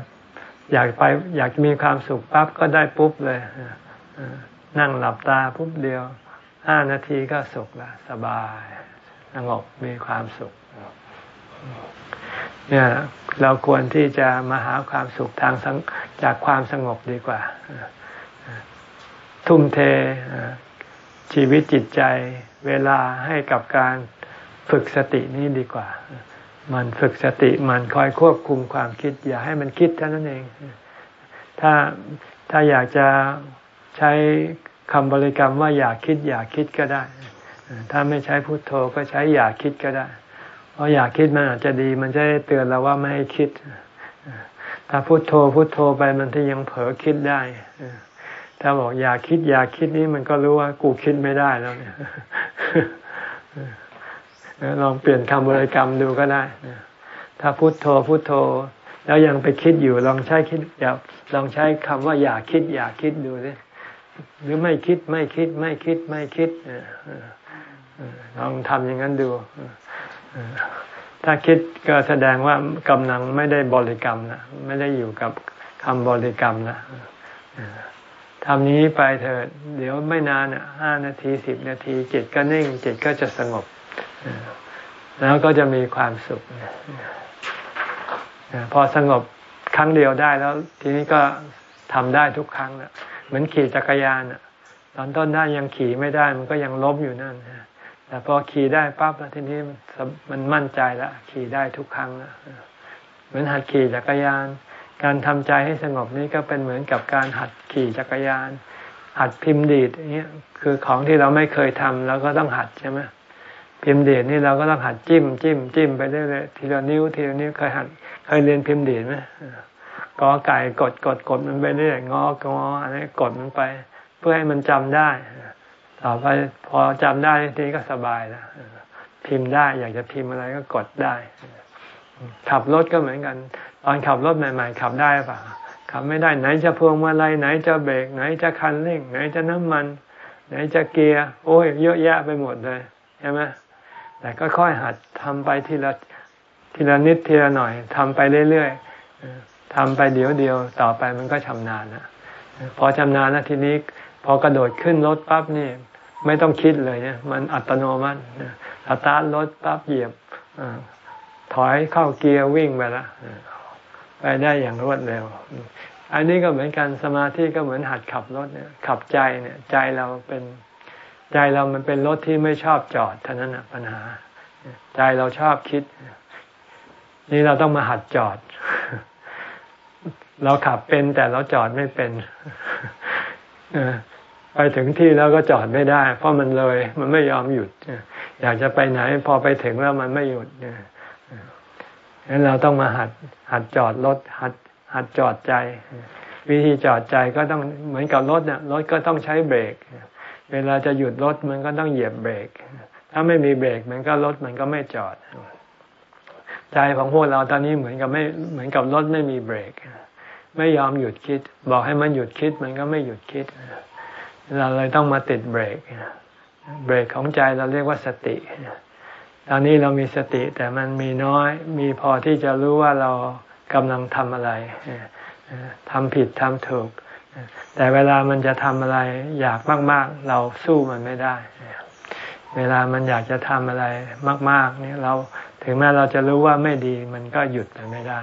A: อยากไปอยากมีความสุขปั๊บก็ได้ปุ๊บเลยนั่งหลับตาปุ๊บเดียวห้านาทีก็สุขละสบายสงบมีความสุข เนี่ยเราควรที่จะมาหาความสุขทางจากความสงบดีกว่า ทุ่มเทชีวิตจิตใจเวลาให้กับการฝึกสตินี้ดีกว่า มันฝึกสติมันคอยควบคุมความคิด อย่าให้มันคิดเท่านั้นเอง ถ้าถ้าอยากจะใช้คำบริกรรมว่าอยากคิดอยากคิดก็ได้ ถ้าไม่ใช้พุโทโธก็ใช้อยากคิดก็ได้ เพราะอยากคิดมันอาจจะดีมันจะได้เตือนเราว่าไม่ให้คิด ถ้าพุโทโธพุโทโธไปมันที่ยังเผลอคิดได้ ถ้าบอกอยากคิดอยากคิดนี้มันก็รู้ว่ากูคิดไม่ได้แล้วเนี่ยลองเปลี่ยนคำบริกรรมดูก็ได้ ถ้าพุโทโธพุโทโธ แล้วยังไปคิดอยู่ลองใช้คิดอย่าลองใช้คำว่าอย่าคิด อย่าคิดดูสิหรือไม่คิดไม่คิดไม่คิดไม่คิดลองทำอย่างนั้นดู ถ้าคิดก็แสดงว่ากำลังไม่ได้บริกรรมนะไม่ได้อยู่กับคำบริกรรมนะทำนี้ไปเถิดเดี๋ยวไม่นานอะห้านาทีสิบนาทีจิตก็นิ่งจิตก็จะสงบ แล้วก็จะมีความสุขพอสงบครั้งเดียวได้แล้ว ทีนี้ก็ทำได้ทุกครั้งเหมือนขี่จักรยานตอนต้นได้ยังขี่ไม่ได้ มันก็ยังล้มอยู่นั่น แต่พอขี่ได้ปั๊บแล้วทีนี้มันมั่นใจแล้วขี่ได้ทุกครั้งแล้วเหมือนหัดขี่จักรยาน การทำใจให้สงบนี้ก็เป็นเหมือนกับการหัดขี่จักรยาน หัดพิมพ์ดีดอย่างเงี้ยคือของที่เราไม่เคยทำแล้วก็ต้องหัดใช่ไหมพิมพ์ดีดนี่เราก็ต้องหัดจิ้มจิ้มจิ้มไปเรื่อยๆทีละนิ้วทีละนิ้วเคยหัดเคยเรียนพิมพ์ดีดไหมกอไก่กดกดกดมันไปเรื่อยงอกงออันนี้กดมันไป เพื่อให้มันจำได้ ต่อไปพอจำได้ทีก็สบายแล้วพิมพ์ได้อยากจะพิมพ์อะไรก็กดได้ ขับรถก็เหมือนกัน ตอนขับรถใหม่ ๆ ขับได้ปะขับไม่ได้ไหนจะพวงมาลัยไหนจะเบรกไหนจะคันเร่ง ไหนจะน้ำมัน ไหนจะเกียร์โอ้ยเยอะแยะไปหมดเลยใช่ไหมแต่ก็ค่อยหัดทำไปทีละทีละนิดทีละหน่อยทำไปเรื่อยๆทำไปเดี๋ยวเดียวต่อไปมันก็ชำนาญนะพอชำนาญแล้วทีนี้ พอกระโดดขึ้นรถปั๊บนี่ ไม่ต้องคิดเลยเนี่ยมันอัตโนมัติสตาร์ทรถปั๊บเหยียบถอยเข้าเกียร์วิ่งไปละไปได้อย่างรวดเร็ว อันนี้ก็เหมือนกันสมาธิก็เหมือนหัดขับรถเนี่ย ขับใจเนี่ย ใจเราเป็นใจเรามันเป็นรถที่ไม่ชอบจอดเท่านั้นนะปัญหา ใจเราชอบคิด นี่เราต้องมาหัดจอด เราขับเป็นแต่เราจอดไม่เป็น ไปถึงที่แล้วก็จอดไม่ได้ เพราะมันเลยมันไม่ยอมหยุด อยากจะไปไหนพอไปถึงแล้วมันไม่หยุดเนี่ยงั้นเราต้องมาหัดหัดจอดรถหัดหัดจอดใจ วิธีจอดใจก็ต้องเหมือนกับรถเนี่ยรถก็ต้องใช้เบรก เวลาจะหยุดรถมันก็ต้องเหยียบเบรก ถ้าไม่มีเบรกมันก็รถมันก็ไม่จอด ใจของพวกเราตอนนี้เหมือนกับไม่เหมือนกับรถไม่มีเบรก ไม่ยอมหยุดคิด บอกให้มันหยุดคิดมันก็ไม่หยุดคิด เราเลยต้องมาติดเบรกเบรกของใจเราเรียกว่าสติตอนนี้เรามีสติแต่มันมีน้อย มีพอที่จะรู้ว่าเรากำลังทำอะไรทำผิดทำถูก แต่เวลามันจะทำอะไรอยากมาก ๆ เราสู้มันไม่ได้ เวลามันอยากจะทำอะไรมากๆนี่เราถึงแม้เราจะรู้ว่าไม่ดีมันก็หยุดมันไม่ได้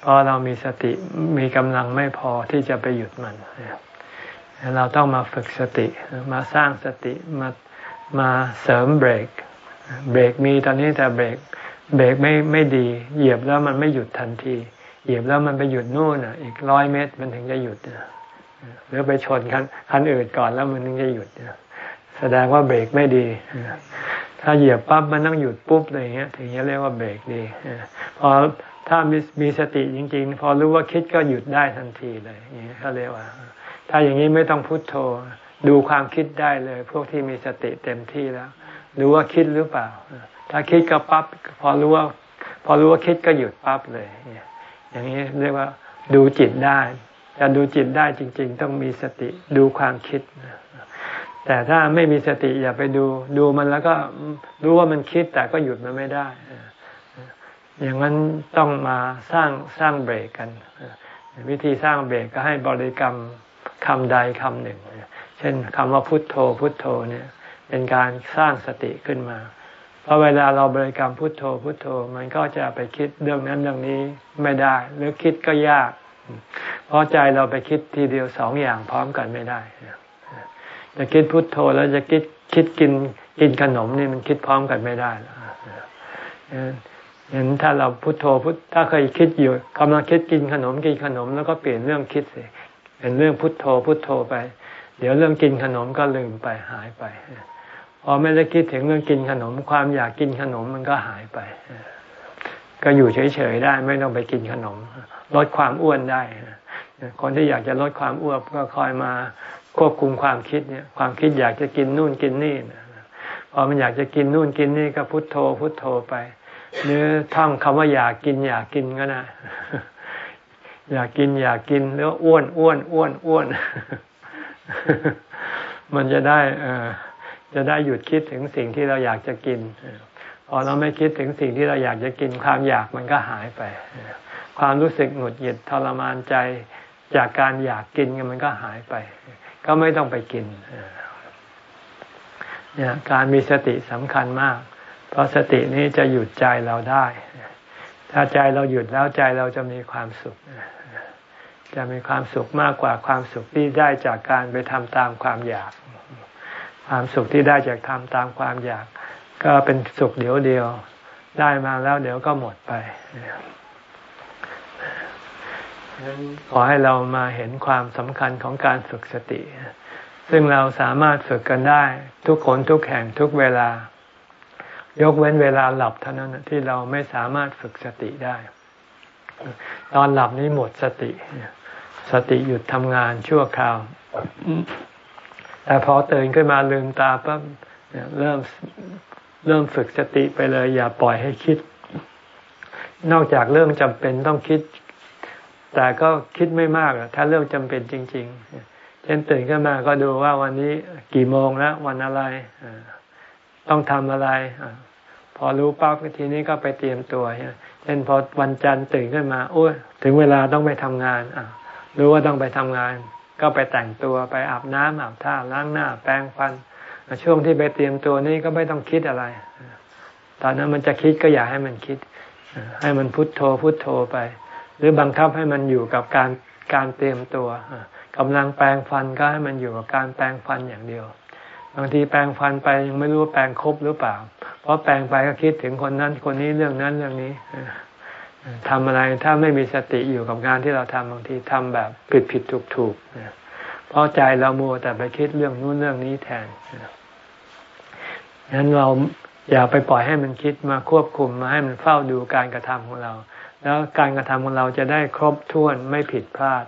A: เพราะเรามีสติมีกำลังไม่พอที่จะไปหยุดมัน เราต้องมาฝึกสติมาสร้างสติมามาเสริมเบรก เบรกมีตอนนี้แต่เบรกเบรกไม่ไม่ดี เหยียบแล้วมันไม่หยุดทันที เหยียบแล้วมันไปหยุดนู่นอะ อีกร้อยเมตรมันถึงจะหยุดหรือไปชนคันคันอื่นก่อนแล้วมันถึงจะหยุดแสดงว่าเบรกไม่ดีถ้าเหยียบปั๊บมันต้องหยุดปุ๊บอะไรเงี้ย ถึงจะเรียกว่าเบรกดีพอถ้ามีมีสติจริง ๆ พอรู้ว่าคิดก็หยุดได้ทันทีเลยอย่างนี้ยเขาเรียกว่า ถ้าอย่างนี้ไม่ต้องพุโทโธ ดูความคิดได้เลย พวกที่มีสติเต็มที่แล้วรู้ว่าคิดหรือเปล่า ถ้าคิดก็ปั๊บพอรู้ว่า พอรู้ว่าคิดก็หยุดปั๊บเลยเนี่ยอย่างนี้เรียกว่า ดูจิตได้จะดูจิตได้จริง ๆ ต้องมีสติดูความคิด แต่ถ้าไม่มีสติอย่าไปดู ดูมันแล้วก็รู้ว่ามันคิดแต่ก็หยุดมันไม่ได้ อย่างนั้นต้องมาสร้างสร้างเบรกกัน วิธีสร้างเบรกก็ให้บริกรรม คำใดคำหนึ่ง เช่นคำว่าพุทโธพุทโธเนี่ยเป็นการสร้างสติขึ้นมาพราะเวลาเราบริกรรมพุทโธพุทโธ มันก็จะไปคิดเรื่องนั้นเรื่องนี้ไม่ได้ หรือคิดก็ยาก เพราะใจเราไปคิดทีเดียวสองอย่างพร้อมกันไม่ได้ จะคิดพุทโธแล้วจะคิดคิดกินกินขนมนี่มันคิดพร้อมกันไม่ได้เห็นถ้าเราพุทโธพุทถ้าเคยคิดอยู่กำลังคิดกินขนมกินขนมแล้วก็เปลี่ยนเรื่องคิดสิ เป็นเรื่องพุทโธพุทโธไป เดี๋ยวเรื่องกินขนมก็ลืมไปหายไปพอไม่ได้คิดถึงเรื่องกินขนม ความอยากกินขนมมันก็หายไป ก็อยู่เฉยๆได้ไม่ต้องไปกินขนม ลดความอ้วนได้คนที่อยากจะลดความอ้วนก็คอยมาควบคุมความคิดเนี่ย ความคิดอยากจะกินนู่นกินนี่พอมันอยากจะกินนู่นกินนี่ก็พุทโธพุทโธไปหรือท่องคำว่าอยากกินอยากกินก็ได้ อยากกินอยากกินแล้วอ้วนอ้วนอ้วนอ้วนมันจะได้เออจะได้หยุดคิดถึงสิ่งที่เราอยากจะกินพอเราไม่คิดถึงสิ่งที่เราอยากจะกินความอยากมันก็หายไป ความรู้สึกหงุดหงิดทรมานใจจากการอยากกินมันก็หายไป ก็ไม่ต้องไปกินเนี่ยการมีสติสำคัญมาก เพราะสตินี้จะหยุดใจเราได้ ถ้าใจเราหยุดแล้วใจเราจะมีความสุข จะมีความสุขมากกว่าความสุขที่ได้จากการไปทำตามความอยาก ความสุขที่ได้จากทำตามความอยาก ก็เป็นสุขเดียวเดียว ได้มาแล้วเดี๋ยวก็หมดไปขอให้เรามาเห็นความสำคัญของการฝึกสติ ซึ่งเราสามารถฝึกกันได้ ทุกคนทุกแห่งทุกเวลา ยกเว้นเวลาหลับเท่านั้นที่เราไม่สามารถฝึกสติได้ ตอนหลับนี้หมดสติ สติหยุดทำงานชั่วคราว แต่พอตื่นขึ้นมาลืมตาปั๊บเริ่มเริ่มฝึกสติไปเลย อย่าปล่อยให้คิด นอกจากเรื่องจำเป็นต้องคิด แต่ก็คิดไม่มากถ้าเรื่องจำเป็นจริง ๆ เช่นตื่นขึ้นมาก็ดูว่าวันนี้กี่โมงแล้ววันอะไรต้องทำอะไรพอรู้ปั๊บทีนี้ก็ไปเตรียมตัวเช่นพอวันจันทร์ตื่นขึ้นมาโอ้ยถึงเวลาต้องไปทำงานอะ รู้ว่าต้องไปทำงาน ก็ไปแต่งตัวไปอาบน้ำอาบท่าล้างหน้า แปรงฟัน ช่วงที่ไปเตรียมตัวนี้ก็ไม่ต้องคิดอะไร ตอนนั้นมันจะคิดก็อย่าให้มันคิด ให้มันพุทโธพุทโธไป หรือบังคับให้มันอยู่กับการการเตรียมตัวกำลังแปรงฟันก็ให้มันอยู่กับการแปรงฟันอย่างเดียว บางทีแปรงฟันไปยังไม่รู้ว่าแปรงครบหรือเปล่า เพราะแปรงไปก็คิดถึงคนนั้นคนนี้เรื่องนั้นเรื่องนี้ ทำอะไรถ้าไม่มีสติอยู่กับงานที่เราทำบางทีทำแบบผิดผิดถูกถูกเพราะใจเราโมแต่ไปคิดเรื่องนู้นเรื่องนี้แทนงั้นเราอย่าไปปล่อยให้มันคิดมาควบคุมมาให้มันเฝ้าดูการกระทำของเรา แล้วการกระทำของเราจะได้ครบถ้วนไม่ผิดพลาด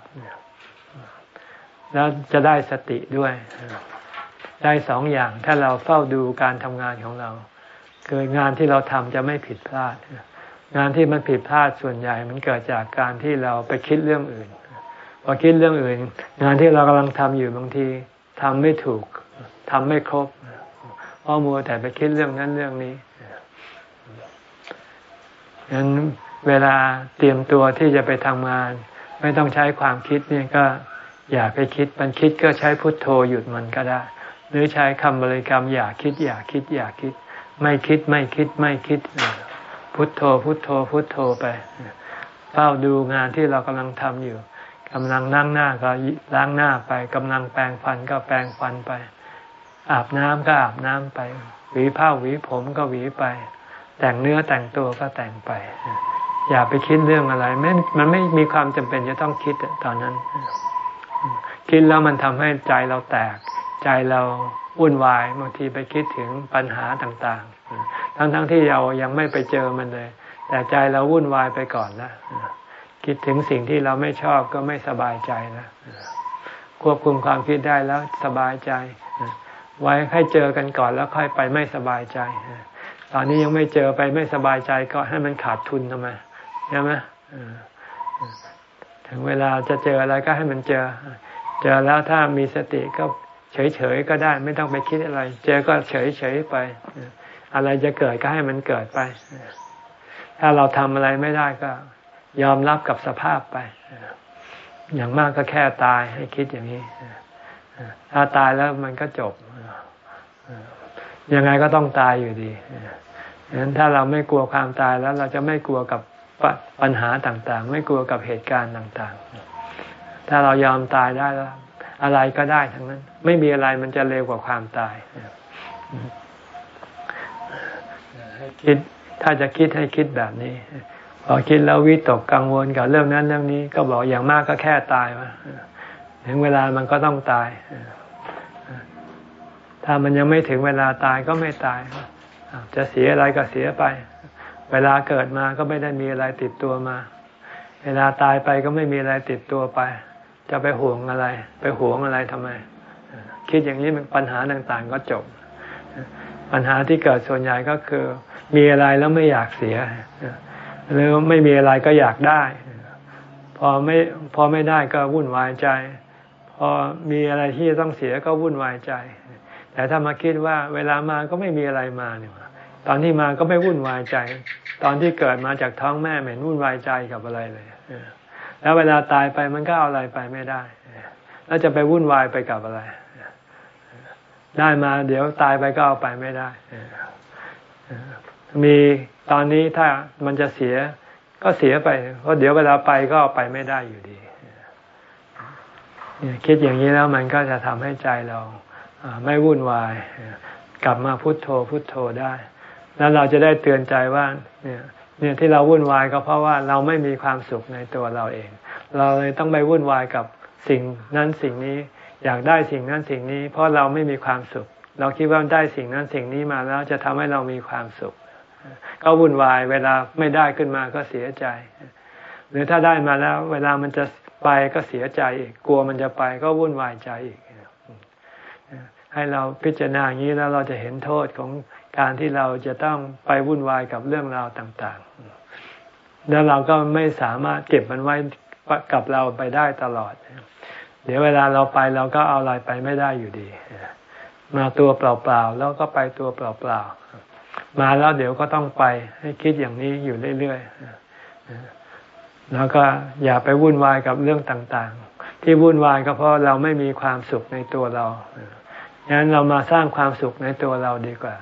A: แล้วจะได้สติด้วย ได้สองอย่างถ้าเราเฝ้าดูการทำงานของเราคืองานที่เราทำจะไม่ผิดพลาด งานที่มันผิดพลาดส่วนใหญ่มันเกิดจากการที่เราไปคิดเรื่องอื่นพอคิดเรื่องอื่น งานที่เรากำลังทำอยู่บางทีทำไม่ถูกทำไม่ครบเพราะมัวแต่ไปคิดเรื่องนั้นเรื่องนี้ฉะนั้นเวลาเตรียมตัวที่จะไปทำงาน ไม่ต้องใช้ความคิดนี่ก็อย่าไปคิดมันคิดก็ใช้พุทโธหยุดมันก็ได้ หรือใช้คำบริกรรม อย่าคิด อย่าคิด อย่าคิด ไม่คิดไม่คิดไม่คิด พุทโธ พุทโธ พุทโธไปเฝ้าดูงานที่เรากำลังทำอยู่กำลังนั่งหน้าก็ล้างหน้าไปกำลังแปรงฟันก็แปรงฟันไป อาบน้ำก็อาบน้ำไป หวีผ้าหวีผมก็หวีไป แต่งเนื้อแต่งตัวก็แต่งไป อย่าไปคิดเรื่องอะไรไม่มันไม่มีความจำเป็นจะต้องคิดตอนนั้น คิดแล้วมันทำให้ใจเราแตก ใจเรา วุ่นวายบางทีไปคิดถึงปัญหาต่างๆ ทั้งๆทที่เรายังไม่ไปเจอมันเลย แต่ใจเราวุ่นวายไปก่อนนะคิดถึงสิ่งที่เราไม่ชอบก็ไม่สบายใจนะควบคุมความคิดได้แล้วสบายใจ ไว้ให้เจอกันก่อนแล้วค่อยไปไม่สบายใจ ตอนนี้ยังไม่เจอไปไม่สบายใจก็ให้มันขาดทุนทำไมใช่ไหมถึงเวลาจะเจออะไรก็ให้มันเจอ เจอแล้วถ้ามีสติก็ เฉยๆก็ได้ไม่ต้องไปคิดอะไร เจอก็เฉยๆไป อะไรจะเกิดก็ให้มันเกิดไป ถ้าเราทำอะไรไม่ได้ก็ ยอมรับกับสภาพไป อย่างมากก็แค่ตายให้คิดอย่างนี้ ถ้าตายแล้วมันก็จบ ยังไงก็ต้องตายอยู่ดีฉะนั้นถ้าเราไม่กลัวความตายแล้วเราจะไม่กลัวกับปัญหาต่างๆ ไม่กลัวกับเหตุการณ์ต่างๆ ถ้าเรายอมตายได้แล้ว อะไรก็ได้ทั้งนั้น ไม่มีอะไรมันจะเร็วกว่าความตายคิดถ้าจะคิดให้คิดแบบนี้พอคิดแล้ววิตกกังวลกับเรื่องนั้นเรื่องนี้ก็บอกอย่างมากก็แค่ตายมาถึงเวลามันก็ต้องตาย ถ้ามันยังไม่ถึงเวลาตายก็ไม่ตาย จะเสียอะไรก็เสียไป เวลาเกิดมาก็ไม่ได้มีอะไรติดตัวมา เวลาตายไปก็ไม่มีอะไรติดตัวไป จะไปห่วงอะไร ไปห่วงอะไรทำไม คิดอย่างนี้มันปัญหาต่างๆก็จบ ปัญหาที่เกิดส่วนใหญ่ก็คือ มีอะไรแล้วไม่อยากเสีย หรือไม่มีอะไรก็อยากได้ พอไม่พอไม่ได้ก็วุ่นวายใจ พอมีอะไรที่ต้องเสียก็วุ่นวายใจ แต่ถ้ามาคิดว่าเวลามาก็ไม่มีอะไรมาเนี่ยตอนที่มาก็ไม่วุ่นวายใจ ตอนที่เกิดมาจากท้องแม่เหม็นวุ่นวายใจกับอะไรเลย แล้วเวลาตายไปมันก็เอาอะไรไปไม่ได้ แล้วจะไปวุ่นวายไปกับอะไร ได้มาเดี๋ยวตายไปก็เอาไปไม่ได้ มีตอนนี้ถ้ามันจะเสียก็เสียไป เพราะเดี๋ยวเวลาไปก็เอาไปไม่ได้อยู่ดี คิดอย่างนี้แล้วมันก็จะทำให้ใจเราไม่วุ่นวาย กลับมาพุโทโธพุโทโธได้ แล้วเราจะได้เตือนใจว่าเนี่ย เนี่ยที่เราวุ่นวายก็เพราะว่าเราไม่มีความสุขในตัวเราเอง เราเลยต้องไปวุ่นวายกับสิ่งนั้นสิ่งนี้ อยากได้สิ่งนั้นสิ่งนี้ เพราะเราไม่มีความสุข เราคิดว่าได้สิ่งนั้นสิ่งนี้มาแล้วจะทำให้เรามีความสุข ก็วุ่นวายเวลาไม่ได้ขึ้นมาก็เสียใจ หรือถ้าได้มาแล้ว เวลามันจะไปก็เสียใจอีกกลัวมันจะไปก็วุ่นวายใจอีกให้เราพิจารณาอย่างนี้แล้วเราจะเห็นโทษของ การที่เราจะต้องไปวุ่นวายกับเรื่องราวต่างๆ แล้วเราก็ไม่สามารถเก็บมันไว้กับเราไปได้ตลอด เดี๋ยวเวลาเราไปเราก็เอาอะไรไปไม่ได้อยู่ดี มาตัวเปล่าๆแล้วก็ไปตัวเปล่าๆ มาแล้วเดี๋ยวก็ต้องไปให้คิดอย่างนี้อยู่เรื่อยๆ แล้วก็อย่าไปวุ่นวายกับเรื่องต่างๆ ที่วุ่นวายก็เพราะเราไม่มีความสุขในตัวเรางั้นเรามาสร้างความสุขในตัวเราดีกว่า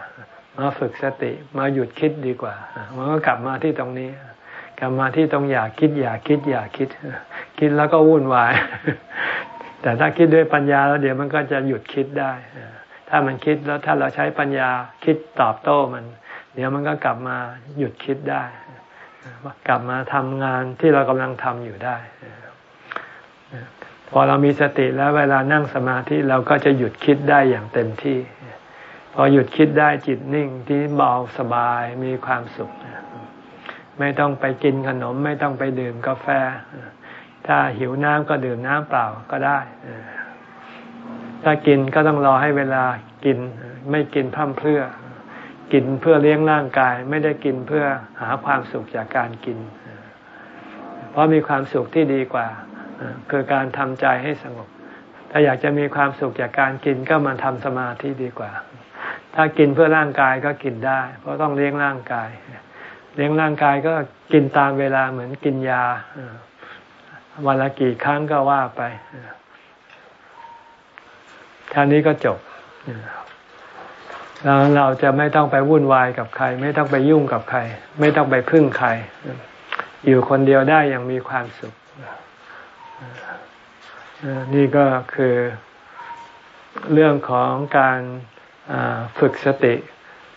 A: มาฝึกสติมาหยุดคิดดีกว่ามันก็กลับมาที่ตรงนี้ กลับมาที่ตรงอยากคิดอยากคิดอยากคิด คิดแล้วก็วุ่นวาย แต่ถ้าคิดด้วยปัญญาแล้วเดี๋ยวมันก็จะหยุดคิดได้ ถ้ามันคิดแล้วถ้าเราใช้ปัญญาคิดตอบโต้มัน เดี๋ยวมันก็กลับมาหยุดคิดได้ กลับมาทำงานที่เรากำลังทำอยู่ได้พอเรามีสติแล้วเวลานั่งสมาธิเราก็จะหยุดคิดได้อย่างเต็มที่ พอหยุดคิดได้จิตนิ่งที่เบาสบายมีความสุข ไม่ต้องไปกินขนม ไม่ต้องไปดื่มกาแฟ ถ้าหิวน้ำก็ดื่มน้ำเปล่าก็ได้ ถ้ากินก็ต้องรอให้เวลากิน ไม่กินพั่มเพรื่อ กินเพื่อเลี้ยงร่างกาย ไม่ได้กินเพื่อหาความสุขจากการกิน เพราะมีความสุขที่ดีกว่า คือการทำใจให้สงบ ถ้าอยากจะมีความสุขจากการกินก็มาทำสมาธิดีกว่า ถ้ากินเพื่อร่างกายก็กินได้ เพราะต้องเลี้ยงร่างกาย เลี้ยงร่างกายก็กินตามเวลาเหมือนกินยาวันละกี่ครั้งก็ว่าไปท่านี้ก็จบแล้วเราจะไม่ต้องไปวุ่นวายกับใคร ไม่ต้องไปยุ่งกับใคร ไม่ต้องไปพึ่งใคร อยู่คนเดียวได้อย่างมีความสุข นี่ก็คือเรื่องของการ ฝึกสติ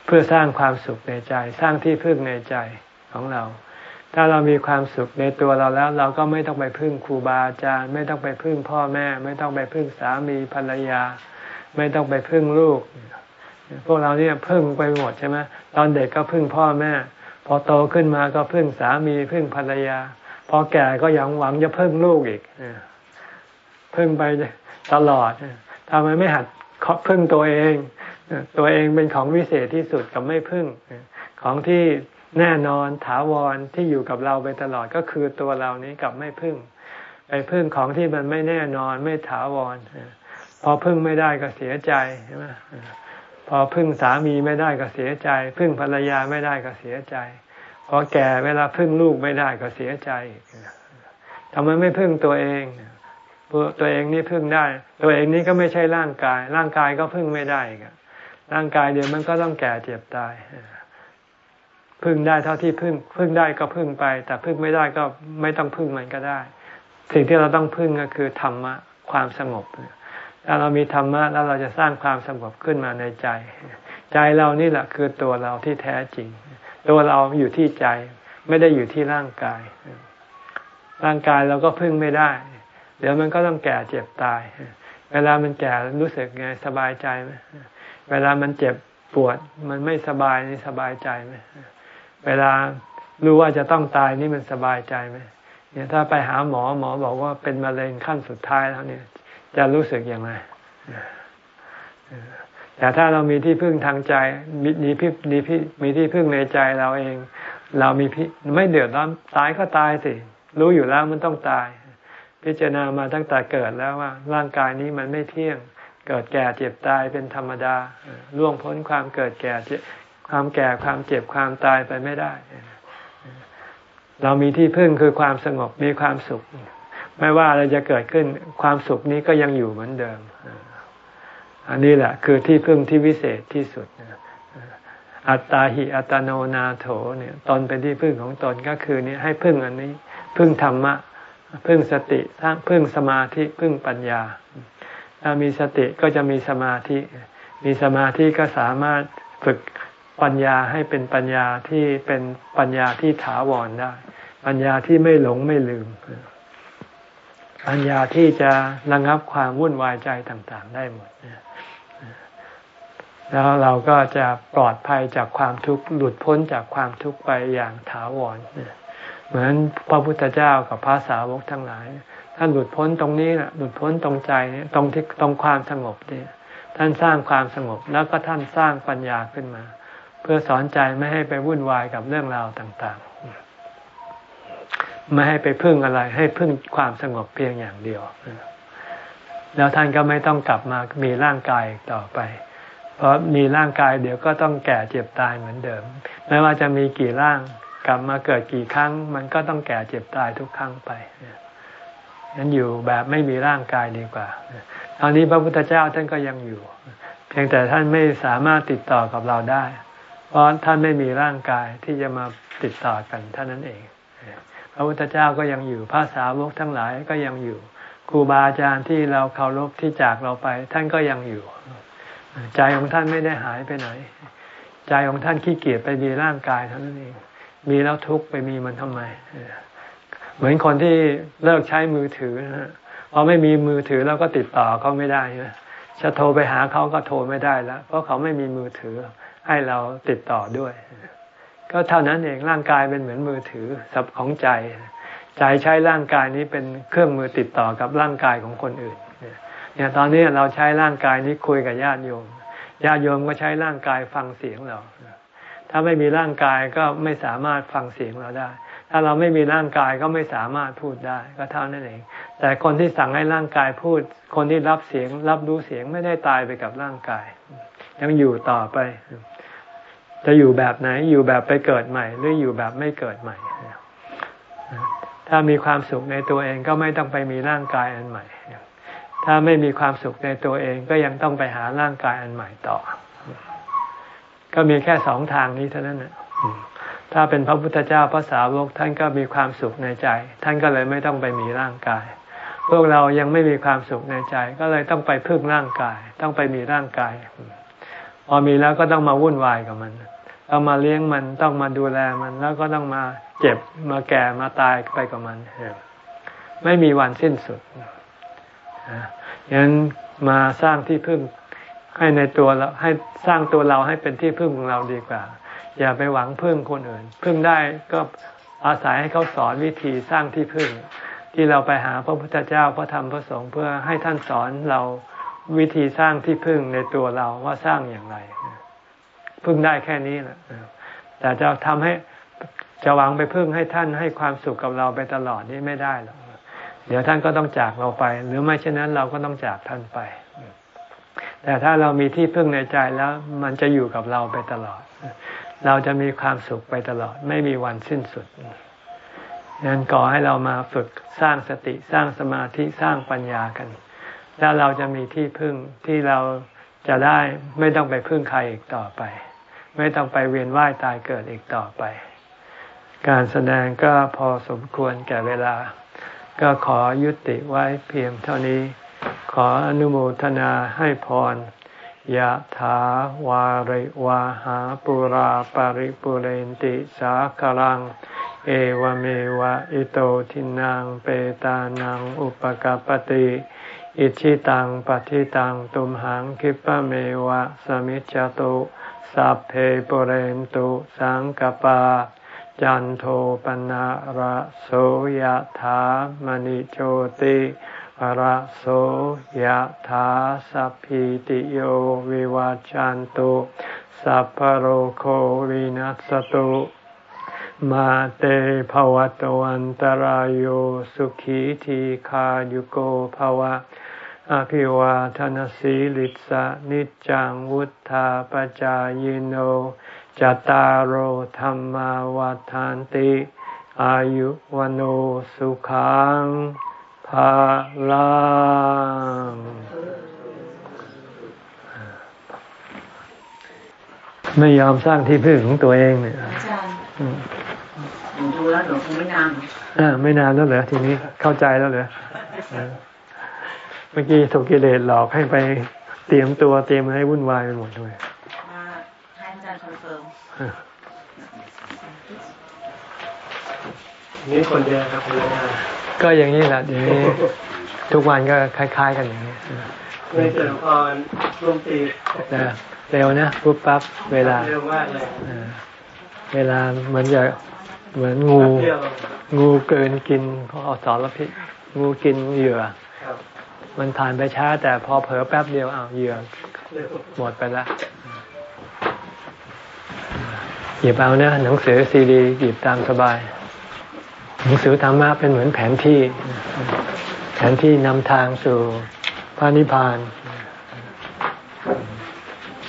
A: เพื่อสร้างความสุขในใจ สร้างที่พึ่งในใจของเรา ถ้าเรามีความสุขในตัวเราแล้ว เราก็ไม่ต้องไปพึ่งครูบาอาจารย์ ไม่ต้องไปพึ่งพ่อแม่ ไม่ต้องไปพึ่งสามีภรรยา ไม่ต้องไปพึ่งลูก พวกเราเนี่ยพึ่งไปหมดใช่ไหมตอนเด็กก็พึ่งพ่อแม่ พอโตขึ้นมาก็พึ่งสามีพึ่งภรรยา พอแก่ก็ยังหวังจะพึ่งลูกอีกพึ่งไปตลอดทำไมไม่หัดพึ่งตัวเอง ตัวเองเป็นของวิเศษที่สุดกับไม่พึ่ง ของที่แน่นอนถาวรที่อยู่กับเราไปตลอดก็คือตัวเรานี้กับไม่พึ่ง ไปพึ่งของที่มันไม่แน่นอนไม่ถาวรพอพึ่งไม่ได้ก็เสียใจใช่ไหมพอพึ่งสามีไม่ได้ก็เสียใจ พึ่งภรรยาไม่ได้ก็เสียใจพอแก่เวลาพึ่งลูกไม่ได้ก็เสียใจทำไมไม่พึ่งตัวเองตัวเองนี่พึ่งได้ ตัวเองนี่ก็ไม่ใช่ร่างกาย ร่างกายก็พึ่งไม่ได้กัน ร่างกายเดียวมันก็ต้องแก่เจ็บตายพึ่งได้เท่าที่พึ่งพึ่งได้ก็พึ่งไป แต่พึ่งไม่ได้ก็ไม่ต้องพึ่งมันก็ได้ สิ่งที่เราต้องพึ่งก็คือธรรมะความสงบถ้าเรามีธรรมะแล้วเราจะสร้างความสงบขึ้นมาในใจ ใจเรานี่แหละคือตัวเราที่แท้จริง ตัวเราอยู่ที่ใจไม่ได้อยู่ที่ร่างกาย ร่างกายเราก็พึ่งไม่ได้ เดี๋ยวมันก็ต้องแก่เจ็บตาย เวลามันแก่รู้สึกไงสบายใจไหม เวลามันเจ็บปวดมันไม่สบายนี่สบายใจไหมเวลารู้ว่าจะต้องตายนี่มันสบายใจไหมเนี่ยถ้าไปหาหมอหมอบอกว่าเป็นมะเร็งขั้นสุดท้ายแล้วเนี่ย จะรู้สึกอย่างไรแต่ถ้าเรามีที่พึ่งทางใจมีมีพี่มีพี่มีที่พึ่งในใจเราเอง เรามีพี่ไม่เดือดร้อนตายก็ตายสิ รู้อยู่แล้วมันต้องตาย พิจารณามาตั้งแต่เกิดแล้วว่า ร่างกายนี้มันไม่เที่ยง เกิดแก่เจ็บตายเป็นธรรมดาล่วงพ้นความเกิดแก่ความแก่ความเจ็บความตายไปไม่ได้ เรามีที่พึ่งคือความสงบมีความสุข ไม่ว่าอะไรจะเกิดขึ้นความสุขนี้ก็ยังอยู่เหมือนเดิม อันนี้แหละ คือที่พึ่งที่วิเศษที่สุดอัตตาหิอัตโนนาโถเนี่ยตนเป็นที่พึ่งของตนก็คือนี่ให้พึ่งอันนี้ พึ่งธรรมะ พึ่งสติทั้งพึ่งสมาธิพึ่งปัญญา ถ้ามีสติก็จะมีสมาธิ มีสมาธิก็สามารถฝึกปัญญาให้เป็นปัญญาที่เป็นปัญญาที่ถาวรได้ ปัญญาที่ไม่หลงไม่ลืม ปัญญาที่จะระงับความวุ่นวายใจต่างๆ ได้หมดแล้วเราก็จะปลอดภัยจากความทุกข์หลุดพ้นจากความทุกข์ไปอย่างถาวรเนี่ยเหมือนพระพุทธเจ้ากับพระสาวกทั้งหลาย ท่านหลุดพ้นตรงนี้แหละหลุดพ้นตรงใจนี่ตรงที่ตรงความสงบเนี่ยท่านสร้างความสงบแล้วก็ท่านสร้างปัญญาขึ้นมา เพื่อสอนใจไม่ให้ไปวุ่นวายกับเรื่องราวต่างๆ ไม่ให้ไปพึ่งอะไร ให้พึ่งความสงบเพียงอย่างเดียว แล้วท่านก็ไม่ต้องกลับมามีร่างกายต่อไป เพราะมีร่างกายเดี๋ยวก็ต้องแก่เจ็บตายเหมือนเดิม ไม่ว่าจะมีกี่ร่างกลับมาเกิดกี่ครั้ง มันก็ต้องแก่เจ็บตายทุกครั้งไป นั้นอยู่แบบไม่มีร่างกายดีกว่า ตอนนี้พระพุทธเจ้าท่านก็ยังอยู่ เพียงแต่ท่านไม่สามารถติดต่อกับเราได้ เพราะท่านไม่มีร่างกายที่จะมาติดต่อกันเท่านั้นเอง พระพุทธเจ้าก็ยังอยู่พระสาวกทั้งหลายก็ยังอยู่ครูบาอาจารย์ที่เราเคารพที่จากเราไป ท่านก็ยังอยู่ ใจของท่านไม่ได้หายไปไหน ใจของท่านขี้เกียจไปมีร่างกายเท่านั้นเองมีแล้วทุกข์ไปมีมันทำไม เหมือนคนที่เลิกใช้มือถือนะพอไม่มีมือถือแล้วก็ติดต่อเขาไม่ได้นะจะโทรไปหาเขาก็โทรไม่ได้แล้ว เพราะเขาไม่มีมือถือให้เราติดต่อด้วย ก็เท่านั้นเองร่างกายเป็นเหมือนมือถือสับของใจ ใจใช้ร่างกายนี้เป็นเครื่องมือติดต่อกับร่างกายของคนอื่นเนี่ยตอนนี้เราใช้ร่างกายนี้คุยกับญาติโยมญาติโยมก็ใช้ร่างกายฟังเสียงเรา ถ้าไม่มีร่างกายก็ไม่สามารถฟังเสียงเราได้ ถ้าเราไม่มีร่างกายก็ไม่สามารถพูดได้ก็เท่านั้นเอง แต่คนที่สั่งให้ร่างกายพูด คนที่รับเสียง รับรู้เสียงไม่ได้ตายไปกับร่างกาย ยังอยู่ต่อไป จะอยู่แบบไหน อยู่แบบไปเกิดใหม่ หรืออยู่แบบไม่เกิดใหม่ ถ้ามีความสุขในตัวเองก็ไม่ต้องไปมีร่างกายอันใหม่ ถ้าไม่มีความสุขในตัวเองก็ยังต้องไปหาร่างกายอันใหม่ต่อ ก็มีแค่สองทางนี้เท่านั้นนะ ถ้าเป็นพระพุทธเจ้าพระสาวกท่านก็มีความสุขในใจ ท่านก็เลยไม่ต้องไปมีร่างกาย พวกเรายังไม่มีความสุขในใจ ก็เลยต้องไปพึ่งร่างกาย ต้องไปมีร่างกาย พอมีแล้วก็ต้องมาวุ่นวายกับมันต้องมาเลี้ยงมันต้องมาดูแลมันแล้วก็ต้องมาเจ็บมาแก่มาตายไปกับมันไม่มีวันสิ้นสุดยังมาสร้างที่พึ่งให้ในตัวเราให้สร้างตัวเราให้เป็นที่พึ่งของเราดีกว่า อย่าไปหวังพึ่งคนอื่น พึ่งได้ก็อาศัยให้เขาสอนวิธีสร้างที่พึ่ง ที่เราไปหาพระพุทธเจ้าพระธรรมพระสงฆ์เพื่อให้ท่านสอนเราวิธีสร้างที่พึ่งในตัวเราว่าสร้างอย่างไร พึ่งได้แค่นี้แหละแต่จะทำให้จะหวังไปพึ่งให้ท่านให้ความสุขกับเราไปตลอดนี่ไม่ได้หรอกเดี๋ยวท่านก็ต้องจากเราไป หรือไม่เช่นนั้นเราก็ต้องจากท่านไป แต่ถ้าเรามีที่พึ่งในใจแล้ว มันจะอยู่กับเราไปตลอด เราจะมีความสุขไปตลอด ไม่มีวันสิ้นสุดงั้นก่อให้เรามาฝึกสร้างสติสร้างสมาธิสร้างปัญญากัน แล้วเราจะมีที่พึ่งที่เราจะได้ไม่ต้องไปพึ่งใครอีกต่อไป ไม่ต้องไปเวียนว่ายตายเกิดอีกต่อไป การแสดงก็พอสมควรแก่เวลา ก็ขอยุติไว้เพียงเท่านี้ ขออนุโมทนาให้พร ยะถาวาริวาหาปุราปาริปุเรนติสาคลัง เอวเมวะอิโตทินังเปตานังอุปกาปติอิชิตังปฏิตังตุมหังคิปะเมวะสมิจจตุสัพเพปุเรนตุสังกปา จันโทปนะระโสยถามณิโชติ ระโสยถาสัพพิติโยวิวาจันตุสัพพโรโควินัสตุมาเตภวตวันตารโยสุขีทีขายุโกภวะ อภิวาทนสีลิสะนิจังวุธาปจายโนจตารโหธรรมวาทานติ อายุวโนสุขังาลังไม่ยอมสร้างที่พึ่งของตัวเองเนี่ยอาจารย์หนูดูแล้วหนูคงไม่นานอ่าไม่นานแล้วเหรอทีนี้เข้าใจแล้วเหรอเมื่อกี้ถูกกิเลสหลอกให้ไปเตรียมตัวเตรียมให้วุ่นวายไปหมดเลยมาให้อาจารย์ confirmนี่คนเดียวครับคนเดียว ก็อย่างนี้แหละเดี๋ยวนี้ทุกวันก็คล้าย ๆ กันอย่างนี้ไม่เจอพรร่วมตีเร็วนะปุ๊บปั๊บเวลาเร็วมากเลยเวลาเหมือนจะเหมือนงู งูเกินกินเพราะเอาสารพิษงูกินเหยื่อมันผ่านไปช้า แต่พอเผลอแป๊บเดียวอ้าวเหยื่อหมดไปแล้วหยิบเอานะหนังสือซีดีหยิบตามสบาย หนังสือธรรมะเป็นเหมือนแผนที่ แผนที่นำทางสู่พระนิพพาน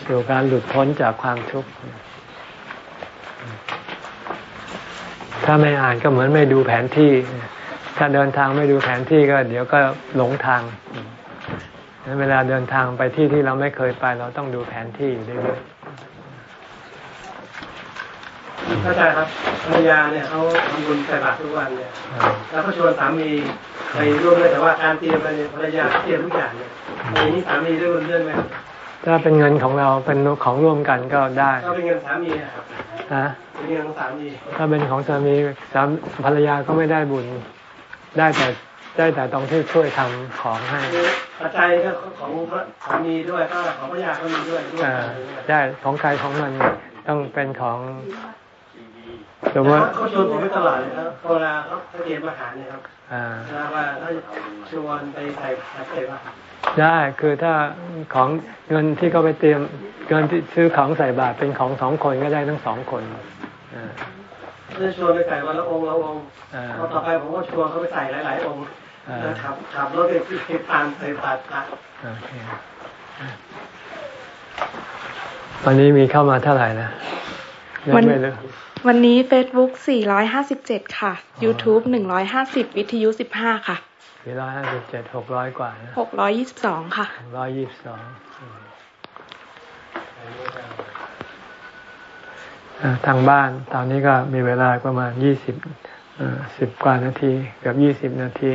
A: สู่การหลุดพ้นจากความทุกข์ ถ้าไม่อ่านก็เหมือนไม่ดูแผนที่ ถ้าเดินทางไม่ดูแผนที่ก็เดี๋ยวก็หลงทางเวลาเดินทางไปที่ที่เราไม่เคยไป เราต้องดูแผนที่อยู่เรื่อยา
C: จารย์ครับภรรยาเนี่ยเขาทำบุญใส่บาตรทุกวันเนี่ยแล้วก็ชวนสามีไปร่วมด้วยแต่ว่าการเตรียมไปเนี่ยภรรยาเตรียมทุกอย่างเนี่ยในนี้สามีได้ร่วมเรื่องไหม
A: ถ้าเป็นเงินของเราเป็นของร่วมกันก็ได้
C: ก็เป็นเงินสามีครับฮะเป็นเงินของสามี
A: ถ้าเป็นของสามีสามภรรยาก็ไม่ได้บุญได้แต่ได้แต่ตรงที่ช่วยทำของให้
C: ปัจจัยก็ของสามีด้วยก็ของภรรยาก็มีด้วยด้วย
A: ได้ของใครของมันต้องเป็นของ
C: แต่ว่าเขาชวนผมไปตลาดเลยครับเวลาเขาเตรียมอาหารเนี่ยครับอ่าว่าถ้าชวนไปใส่ใส่ว่า
A: ได้คือถ้าของเงินที่เขาไปเตรียมเงินที่ซื้อของใส่บาตรเป็นของสองคนก็ได้ทั้งสองคน
C: จะชวนไปใส่วันละองค์ละองค์พอต่อไปผมก็ชวนเขาไปใส่หลายๆองค์ขับขับรถไปที่ทานใส่บาตร
A: วันนี้มีเข้ามาเท่าไหร่นะ
D: วัน วันนี้ Facebook 457 ค่ะ YouTube 150 วิทยุ 15 ค่ะ
A: สี่ร้อยห้าสิบเจ็ดหกร้อยกว่านะ
D: หกร้อยยี่สิบสองค่ะ
A: หกร้อยยี่สิบสองทางบ้านตอนนี้ก็มีเวลาประมาณยี่สิบสิบกว่านาทีเกือบยี่สิบนาที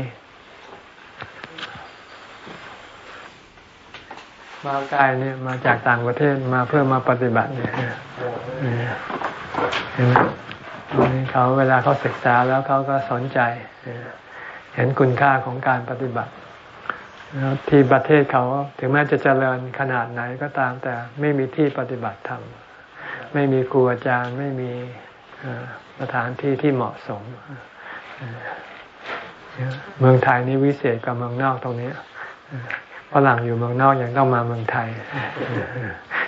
A: มากายเนี่ยมาจากต่างประเทศมาเพื่อมาปฏิบัติเนี่ย เห็นไหมเขาเวลาเขาศึกษาแล้วเขาก็สนใจ เห็นคุณค่าของการปฏิบัติที่ประเทศเขาถึงแม้จะเจริญขนาดไหนก็ตามแต่ไม่มีที่ปฏิบัติธรรมไม่มีครูอาจารย์ไม่มีสถานที่ที่เหมาะสม เมืองไทยนี่วิเศษกว่าเมืองนอกตรงนี้ ฝรั่งอยู่เมืองนอกยังต้องมาเมืองไทย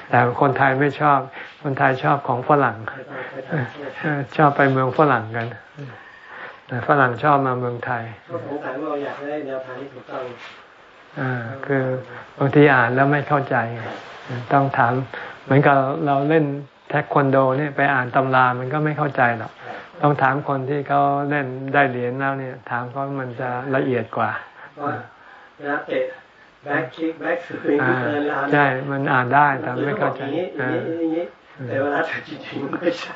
A: แต่คนไทยไม่ชอบ คนไทยชอบของฝรั่ง ชอบไปเมืองฝรั่งกันฝรั่งชอบมาเมืองไทย
C: ก็สงสัยว่าอยากได้แนวทางที่ถูกต้อง
A: อ่าคือบางทีอ่านแล้วไม่เข้าใจ ต้องถาม เหมือนกับเราเล่นแท็กคอนโดเนี่ยไปอ่านตำรามันก็ไม่เข้าใจหรอกต้องถามคนที่เขาเล่นได้เหรียญแล้วเนี่ย ถามเขามันจะละเอียดกว่า
C: เวลาเตะ แบ็กคิกแบ็กสวิง
A: ใช่ มันอ่านได้แต่ไม่เข้าใจ
C: แต่เวลาจริงๆไม่ใช่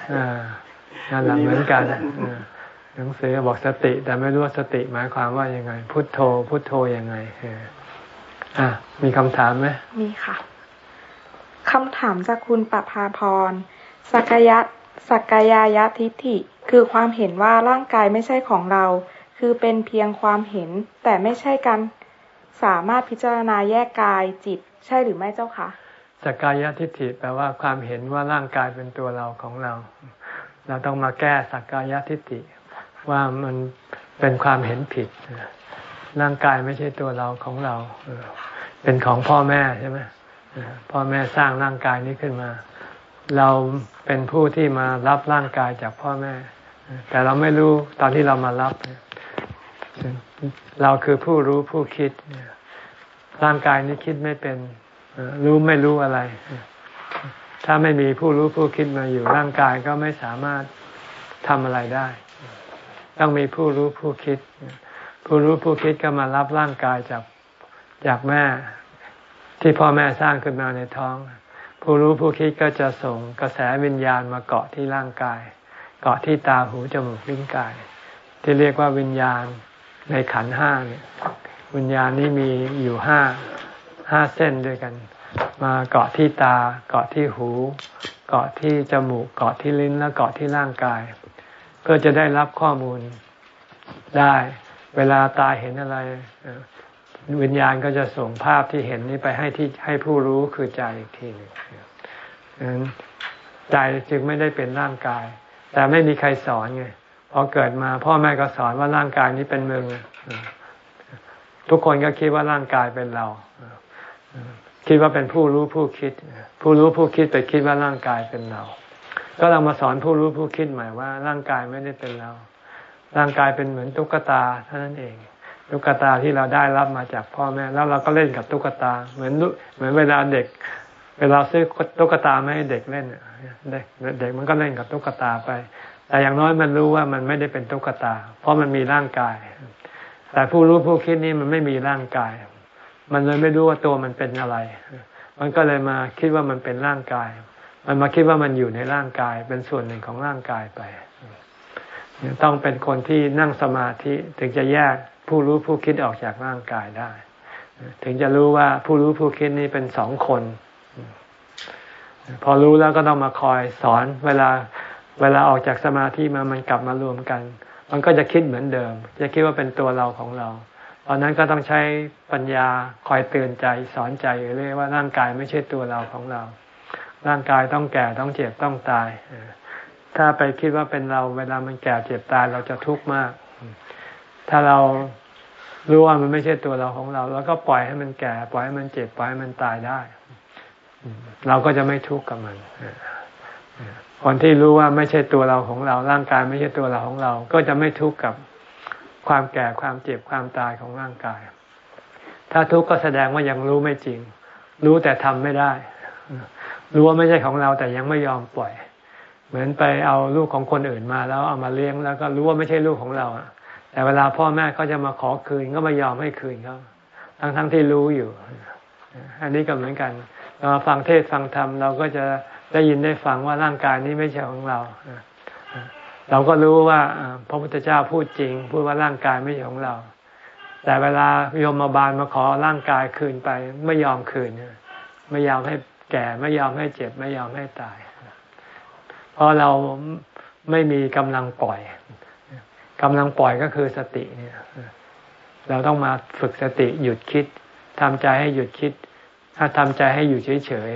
A: นั่นแหละเหมือนกันหนังสือบอกสติ แต่ไม่รู้ว่าสติหมายความว่ายังไง พุทโธ พุทโธยังไงอ่ามีคำถามไหม
D: มีค่ะคำถามจากคุณปภาพรสักยะสักยายทิฏฐิ คือความเห็นว่าร่างกายไม่ใช่ของเรา คือเป็นเพียงความเห็นแต่ไม่ใช่การ สามารถพิจารณาแยกกายจิตใช่หรือไม่เจ้าคะ
A: สักกายทิฏฐิแปลว่าความเห็นว่าร่างกายเป็นตัวเราของเรา เราต้องมาแก้สักกายทิฏฐิว่ามันเป็นความเห็นผิด ร่างกายไม่ใช่ตัวเราของเรา เป็นของพ่อแม่ใช่ไหมพ่อแม่สร้างร่างกายนี้ขึ้นมา เราเป็นผู้ที่มารับร่างกายจากพ่อแม่ แต่เราไม่รู้ตอนที่เรามารับ เราคือผู้รู้ผู้คิดร่างกายนี้คิดไม่เป็นรู้ไม่รู้อะไร ถ้าไม่มีผู้รู้ผู้คิดมาอยู่ร่างกายก็ไม่สามารถทำอะไรได้ ต้องมีผู้รู้ผู้คิด ผู้รู้ผู้คิดก็มารับร่างกายจากจากแม่ที่พ่อแม่สร้างขึ้นมาในท้อง ผู้รู้ผู้คิดก็จะส่งกระแสวิญญาณมาเกาะที่ร่างกาย เกาะที่ตาหูจมูกลิ้นกาย ที่เรียกว่าวิญญาณ ในขันห้าเนี่ยวิญญาณนี้มีอยู่ห้าห้าเส้นด้วยกัน มาเกาะที่ตา เกาะที่หู เกาะที่จมูก เกาะที่ลิ้นแล้วเกาะที่ร่างกายก็จะได้รับข้อมูลได้ เวลาตาเห็นอะไรวิญญาณก็จะส่งภาพที่เห็นนี้ไปให้ที่ให้ผู้รู้คือใจอีกทีหนึ่งใจจึงไม่ได้เป็นร่างกาย แต่ไม่มีใครสอนไง อเกิดมาพ่อแม่ก็สอนว่าร่างกายนี้เป็นมืองทุกคนก็คิดว่าร่างกายเป็นเรา คิดว่าเป็นผู้รู้ผู้คิด ผู้รู้ผู้คิดไปคิดว่าร่างกายเป็นเรา ก็เรามาสอนผู้รู้ผู้คิดใหม่ว่าร่างกายไม่ได้เป็นเรา ร่างกายเป็นเหมือนตุ๊กตาเท่านั้นเอง ตุ๊กตาที่เราได้รับมาจากพ่อแม่ แล้วเราก็เล่นกับตุ๊กตา เหมือนเหมือนเวลาเด็ก เวลาซื้อตุ๊กตาไม่ให้เด็กเล่นเด็กเด็กมันก็เล่นกับตุ๊กตาไป แต่อย่างน้อยมันรู้ว่ามันไม่ได้เป็นตุ๊กตา เพราะมันมีร่างกาย แต่ผู้รู้ผู้คิดนี่มันไม่มีร่างกาย มันเลยไม่รู้ว่าตัวมันเป็นอะไร มันก็เลยมาคิดว่ามันเป็นร่างกาย มันมาคิดว่ามันอยู่ในร่างกาย เป็นส่วนหนึ่งของร่างกายไป ต้องเป็นคนที่นั่งสมาธิถึงจะแยกผู้รู้ผู้คิดออกจากร่างกายได้ ถึงจะรู้ว่าผู้รู้ผู้คิดนี่เป็นสองคน พอรู้แล้วก็ต้องมาคอยสอนเวลา เวลาออกจากสมาธิมามันกลับมารวมกัน มันก็จะคิดเหมือนเดิม จะคิดว่าเป็นตัวเราของเราตอนนั้นก็ต้องใช้ปัญญาคอยเตือนใจสอนใจเรื่อยว่าร่างกายไม่ใช่ตัวเราของเรา ร่างกายต้องแก่ต้องเจ็บต้องตาย ถ้าไปคิดว่าเป็นเรา เวลามันแก่เจ็บตายเราจะทุกข์มาก ถ้าเรารู้ว่ามันไม่ใช่ตัวเราของเรา แล้วก็ปล่อยให้มันแก่ ปล่อยให้มันเจ็บ ปล่อยให้มันตายได้ เราก็จะไม่ทุกข์กับมัน คนที่รู้ว่าไม่ใช่ตัวเราของเรา ร่างกายไม่ใช่ตัวเราของเรา ก็จะไม่ทุกข์กับความแก่ความเจ็บความตายของร่างกาย ถ้าทุกข์ก็แสดงว่ายังรู้ไม่จริง รู้แต่ทำไม่ได้ รู้ว่าไม่ใช่ของเราแต่ยังไม่ยอมปล่อย เหมือนไปเอาลูกของคนอื่นมาแล้วเอามาเลี้ยงแล้วก็รู้ว่าไม่ใช่ลูกของเราแต่เวลาพ่อแม่เขาจะมาขอคืนก็ไม่ยอมให้คืนเขาทั้งทั้งที่รู้อยู่ อันนี้ก็เหมือนกันเราฟังเทศฟังธรรมเราก็จะ ได้ยินได้ฟังว่าร่างกายนี้ไม่ใช่ของเรา เราก็รู้ว่าพระพุทธเจ้าพูดจริง พูดว่าร่างกายไม่ใช่ของเรา แต่เวลาโยมมาบาลมาขอร่างกายคืนไป ไม่ยอมคืน ไม่ยอมให้แก่ไม่ยอมให้เจ็บ ไม่ยอมให้ตาย เพราะเราไม่มีกำลังปล่อยกำลังปล่อยก็คือสติเนี่ยเราต้องมาฝึกสติหยุดคิดทำใจให้หยุดคิด ถ้าทำใจให้อยู่เฉย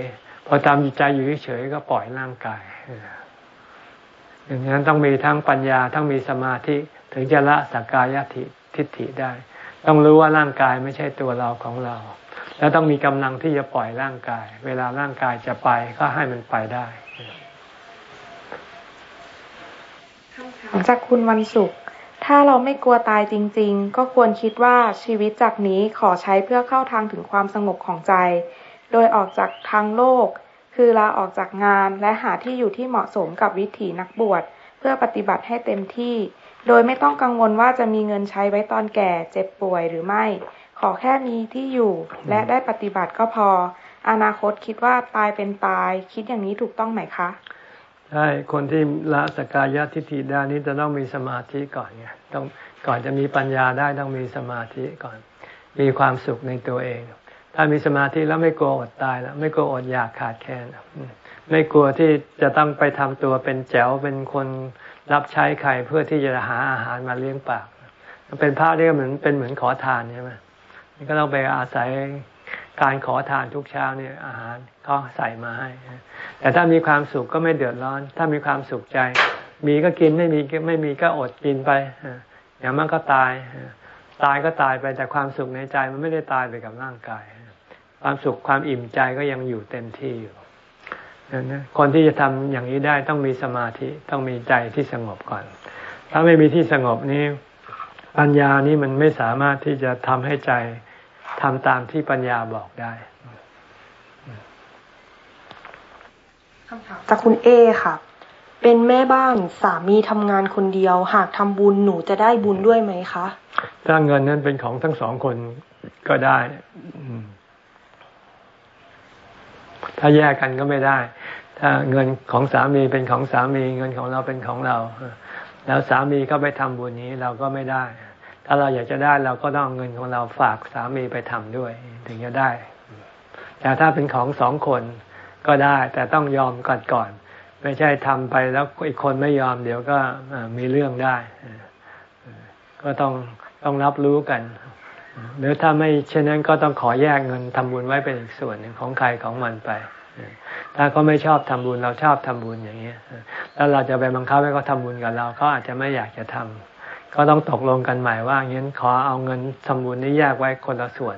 A: พอทำใจอยู่เฉยๆก็ปล่อยร่างกายอย่างนั้นต้องมีทั้งปัญญาทั้งมีสมาธิถึงจะละสักกายทิฏฐิได้ ต้องรู้ว่าร่างกายไม่ใช่ตัวเราของเรา แล้วต้องมีกำลังที่จะปล่อยร่างกาย เวลาร่างกายจะไปก็ให้มันไปได้
D: จากคุณวันศุกร์ถ้าเราไม่กลัวตายจริง ๆ ก็ควรคิดว่าชีวิตจากนี้ขอใช้เพื่อเข้าทางถึงความสงบของใจ โดยออกจากทางโลก คือลาออกจากงานและหาที่อยู่ที่เหมาะสมกับวิถีนักบวช เพื่อปฏิบัติให้เต็มที่ โดยไม่ต้องกังวลว่าจะมีเงินใช้ไว้ตอนแก่เจ็บป่วยหรือไม่ ขอแค่มีที่อยู่และได้ปฏิบัติก็พอ อนาคตคิดว่าตายเป็นตาย คิดอย่างนี้ถูกต้องไหมคะ
A: ใช่คนที่ละสกายทิฏฐิได้นี้จะต้องมีสมาธิก่อนไงต้องก่อนจะมีปัญญาได้ต้องมีสมาธิก่อน มีความสุขในตัวเอง ถ้ามีสมาธิแล้วไม่กลัวอดตายแล้วไม่กลัวอดอยากขาดแคลนไม่กลัวที่จะต้องไปทำตัวเป็นแจ๋วเป็นคนรับใช้ใครเพื่อที่จะหาอาหารมาเลี้ยงปาก เป็นพระนี่ก็เหมือนเป็นเหมือนขอทานใช่ไหมก็ต้องไปอาศัยการขอทานทุกเช้าเนี่ยอาหารเขาใส่มาให้ แต่ถ้ามีความสุขก็ไม่เดือดร้อน ถ้ามีความสุขใจ มีก็กินไม่มีไม่มีก็อดกินไปอย่างมันก็ตาย ตายก็ตายไปแต่ความสุขในใจมันไม่ได้ตายไปกับร่างกาย ความสุขความอิ่มใจก็ยังอยู่เต็มที่อยู่คนที่จะทำอย่างนี้ได้ต้องมีสมาธิต้องมีใจที่สงบก่อน ถ้าไม่มีที่สงบนี้ปัญญานี้มันไม่สามารถที่จะทำให้ใจทำตามที่ปัญญาบอกได้
E: คำถามจากคุณเอค่ะ เป็นแม่บ้านสามีทำงานคนเดียว หากทำบุญหนูจะได้บุญด้วยไหมคะ
A: ถ้าเงินนั้นเป็นของทั้งสองคนก็ได้ ถ้าแยกกันก็ไม่ได้ ถ้าเงินของสามีเป็นของสามี เงินของเราเป็นของเรา แล้วสามีก็ไปทำบุญนี้เราก็ไม่ได้ ถ้าเราอยากจะได้เราก็ต้องเอาเงินของเราฝากสามีไปทำด้วย ถึงจะได้ แต่ถ้าเป็นของสองคนก็ได้ แต่ต้องยอมก่อนก่อน ไม่ใช่ทำไปแล้วอีกคนไม่ยอมเดี๋ยวก็มีเรื่องได้ ก็ต้องต้องรับรู้กัน หรือถ้าไม่เช่นนั้นก็ต้องขอแยกเงินทำบุญไว้เป็นอีกส่วนหนึ่งของใครของมันไป ถ้าเขาไม่ชอบทำบุญเราชอบทำบุญอย่างนี้ยแล้วเราจะไปบังคับให้เขาทาบุญกับเราเขาอาจจะไม่อยากจะทำก็ต้องตกลงกันใหม่ว่างั้นขอเอาเงินทำบุญนี้แยกไว้คนละส่วน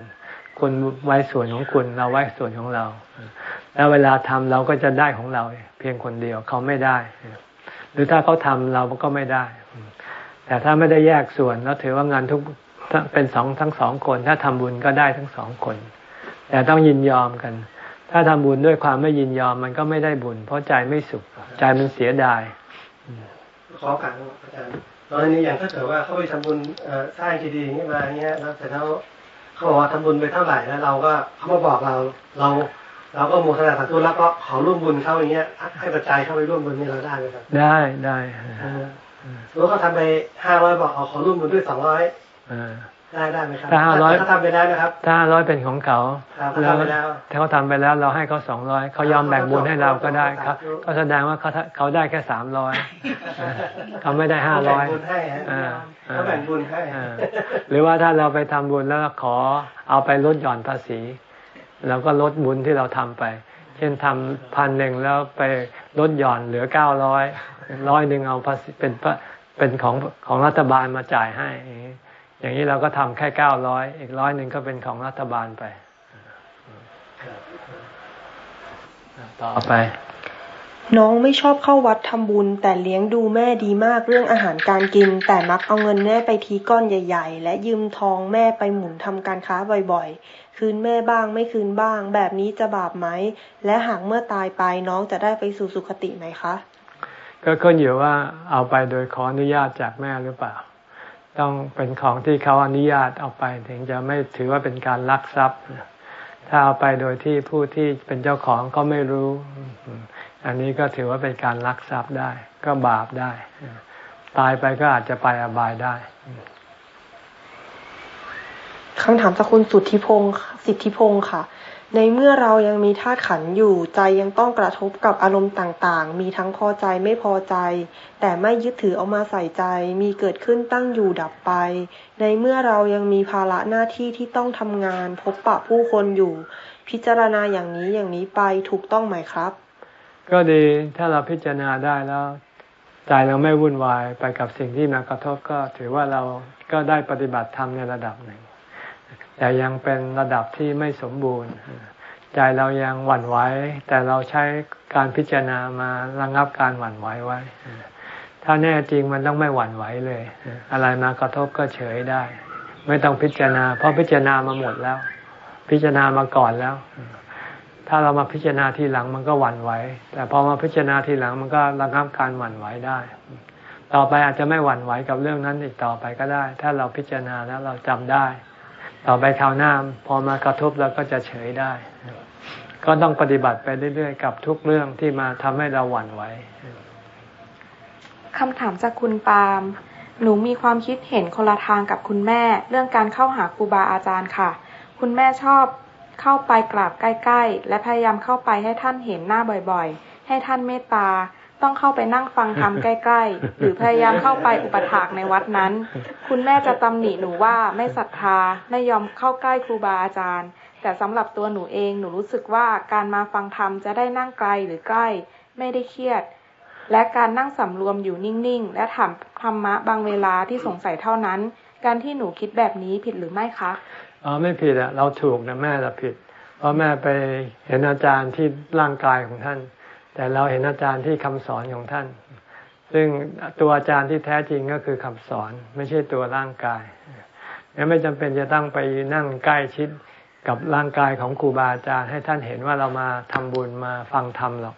A: คุณไว้ส่วนของคุณเราไว้ส่วนของเรา แล้วเวลาทำเราก็จะได้ของเรา เพียงคนเดียวเขาไม่ได้ หรือถ้าเขาทาเราก็ไม่ได้ แต่ถ้าไม่ได้แยกส่วนแล้วถือว่างานทุก เป็นสองทั้งสองคน ถ้าทำบุญก็ได้ทั้งสองคน แต่ต้องยินยอมกันถถ้าทำบุญด้วยความไม่ยินยอมมันก็ไม่ได้บุญ เพราะใจไม่สุข ใจมันเสียดาย
C: ขอการอาจารย์ตอนนี้อย่างถ้าเกิดว่าเขาไปทำบุญเอ่อสร้างเจดีย์อย่างนี้มาอย่างเงี้ยแล้วเสร็จแล้วเขาบอกว่าทำบุญไปเท่าไหร่แล้วเราก็เขามาบอกเราเราเราก็โมทนาสาธุแล้วก็ขอร่วมบุญเขาอย่างเงี้ยให้ปัจจัยเข้าไปร่วมบุญนี่เราได้ไหมครับ
A: ได้ได้
C: เออแล้วเขาทำไปห้าร้อยบอกเอาขอร่วมบุญด้วยสองร้อย
A: อ่า
C: ได้ได้ไหมครับ
A: ถ้า500
C: เขาทำไปแล้วนะครับ
A: ถ้าร้อยเป็นของเขา
C: ครับ
A: แล้ว
C: ทำไปแล้ว
A: ถ้าเขาทำไปแล้วเราให้เขาสองร้อยเขายอมแบ่งบุญให้เราก็ได้ครับก็แสดงว่าเขาเขาได้แค่สามร้อยเขาไม่ได้ห้าร้อย
C: เขาแบ่งบุญให้ฮะ
A: อ่า
C: เขาแบ่งบุญให้
A: อ่าหรือว่าถ้าเราไปทำบุญแล้วขอเอาไปลดหย่อนภาษีเราก็ลดบุญที่เราทำไป เช่นทำพันหนึ่งแล้วไปลดหย่อนเหลือเก้าร้อยร้อยหนึ่งเอาภาษีเป็นเป็นของของรัฐบาลมาจ่ายให้ อย่างนี้อย่างนี้เราก็ทำแค่เก้าร้อยอีกร้อยหนึ่งก็เป็นของรัฐบาลไปต่อไป
E: น้องไม่ชอบเข้าวัดทำบุญ แต่เลี้ยงดูแม่ดีมากเรื่องอาหารการกิน แต่มักเอาเงินแม่ไปทีก้อนใหญ่ ๆ และยืมทองแม่ไปหมุนทำการค้าบ่อยๆ คืนแม่บ้างไม่คืนบ้าง แบบนี้จะบาปไหม และหากเมื่อตายไปน้องจะได้ไปสู่สุคติไหมคะ
A: ก็ขึ้นอยู่ว่าเอาไปโดยขออนุญาตจากแม่หรือเปล่า ต้องเป็นของที่เขาอนุญาตเอาไปถึงจะไม่ถือว่าเป็นการลักทรัพย์ ถ้าเอาไปโดยที่ผู้ที่เป็นเจ้าของก็ไม่รู้ อันนี้ก็ถือว่าเป็นการลักทรัพย์ได้ ก็บาปได้ ตายไปก็อาจจะไปอบายได้
E: คำถามจากคุณสุทธิพงศ์สิทธิพงศ์ค่ะ ในเมื่อเรายังมีธาตุขันอยู่ ใจยังต้องกระทบกับอารมณ์ต่างๆ มีทั้งพอใจไม่พอใจ แต่ไม่ยึดถือเอามาใส่ใจ มีเกิดขึ้นตั้งอยู่ดับไป ในเมื่อเรายังมีภาระหน้าที่ที่ต้องทำงาน พบปะผู้คนอยู่ พิจารณาอย่างนี้อย่างนี้ไปถูกต้องไหมครับ
A: ก็ดีถ้าเราพิจารณาได้แล้วใจเราไม่วุ่นวายไปกับสิ่งที่มากระทบก็ถือว่าเราก็ได้ปฏิบัติธรรมในระดับหนึ่ง แต่ยังเป็นระดับที่ไม่สมบูรณ์ ใจเรายังหวั่นไหวแต่เราใช้การพิจารณามาระงับการหวั่นไหวไว้ ถ้าแน่จริงมันต้องไม่หวั่นไหวเลย อะไรมากระทบก็เฉยได้ ไม่ต้องพิจารณา เพราะพิจารณามาหมดแล้ว พิจารณามาก่อนแล้ว ถ้าเรามาพิจารณาทีหลังมันก็หวั่นไหว แต่พอมาพิจารณาทีหลังมันก็ระงับการหวั่นไหวได้ต่อไปอาจจะไม่หวั่นไหวกับเรื่องนั้นอีกต่อไปก็ได้ ถ้าเราพิจารณาแล้วเราจำได้ ต่อไปคราวหน้าพอมากระทบเราก็จะเฉยได้ ก็ต้องปฏิบัติไปเรื่อยๆ กับทุกเรื่องที่มาทำให้เราหวั่นไหว
D: คำถามจากคุณปาล์มหนูมีความคิดเห็นคนละทางกับคุณแม่ เรื่องการเข้าหาครูบาอาจารย์ค่ะ คุณแม่ชอบเข้าไปกราบใกล้ ๆ และพยายามเข้าไปให้ท่านเห็นหน้าบ่อยๆ ให้ท่านเมตตา ต้องเข้าไปนั่งฟังธรรมใกล้ๆ หรือพยายามเข้าไปอุปถากในวัดนั้น คุณแม่จะตำหนิหนูว่าไม่ศรัทธาไม่ยอมเข้าใกล้ครูบาอาจารย์ แต่สำหรับตัวหนูเองหนูรู้สึกว่าการมาฟังธรรมจะได้นั่งไกลหรือใกล้ ไม่ได้เครียด และการนั่งสำรวมอยู่นิ่งๆ และถามธรรมะบางเวลาที่สงสัยเท่านั้น การที่หนูคิดแบบนี้ผิดหรือไม่คะ
A: อ๋อไม่ผิดอะเราถูกนะแม่เราผิด เพราะแม่ไปเห็นอาจารย์ที่ร่างกายของท่าน แต่เราเห็นอาจารย์ที่คำสอนของท่าน ซึ่งตัวอาจารย์ที่แท้จริงก็คือคำสอน ไม่ใช่ตัวร่างกายไม่จำเป็นจะต้องไปนั่งใกล้ชิดกับร่างกายของครูบาอาจารย์ให้ท่านเห็นว่าเรามาทำบุญมาฟังธรรมหรอก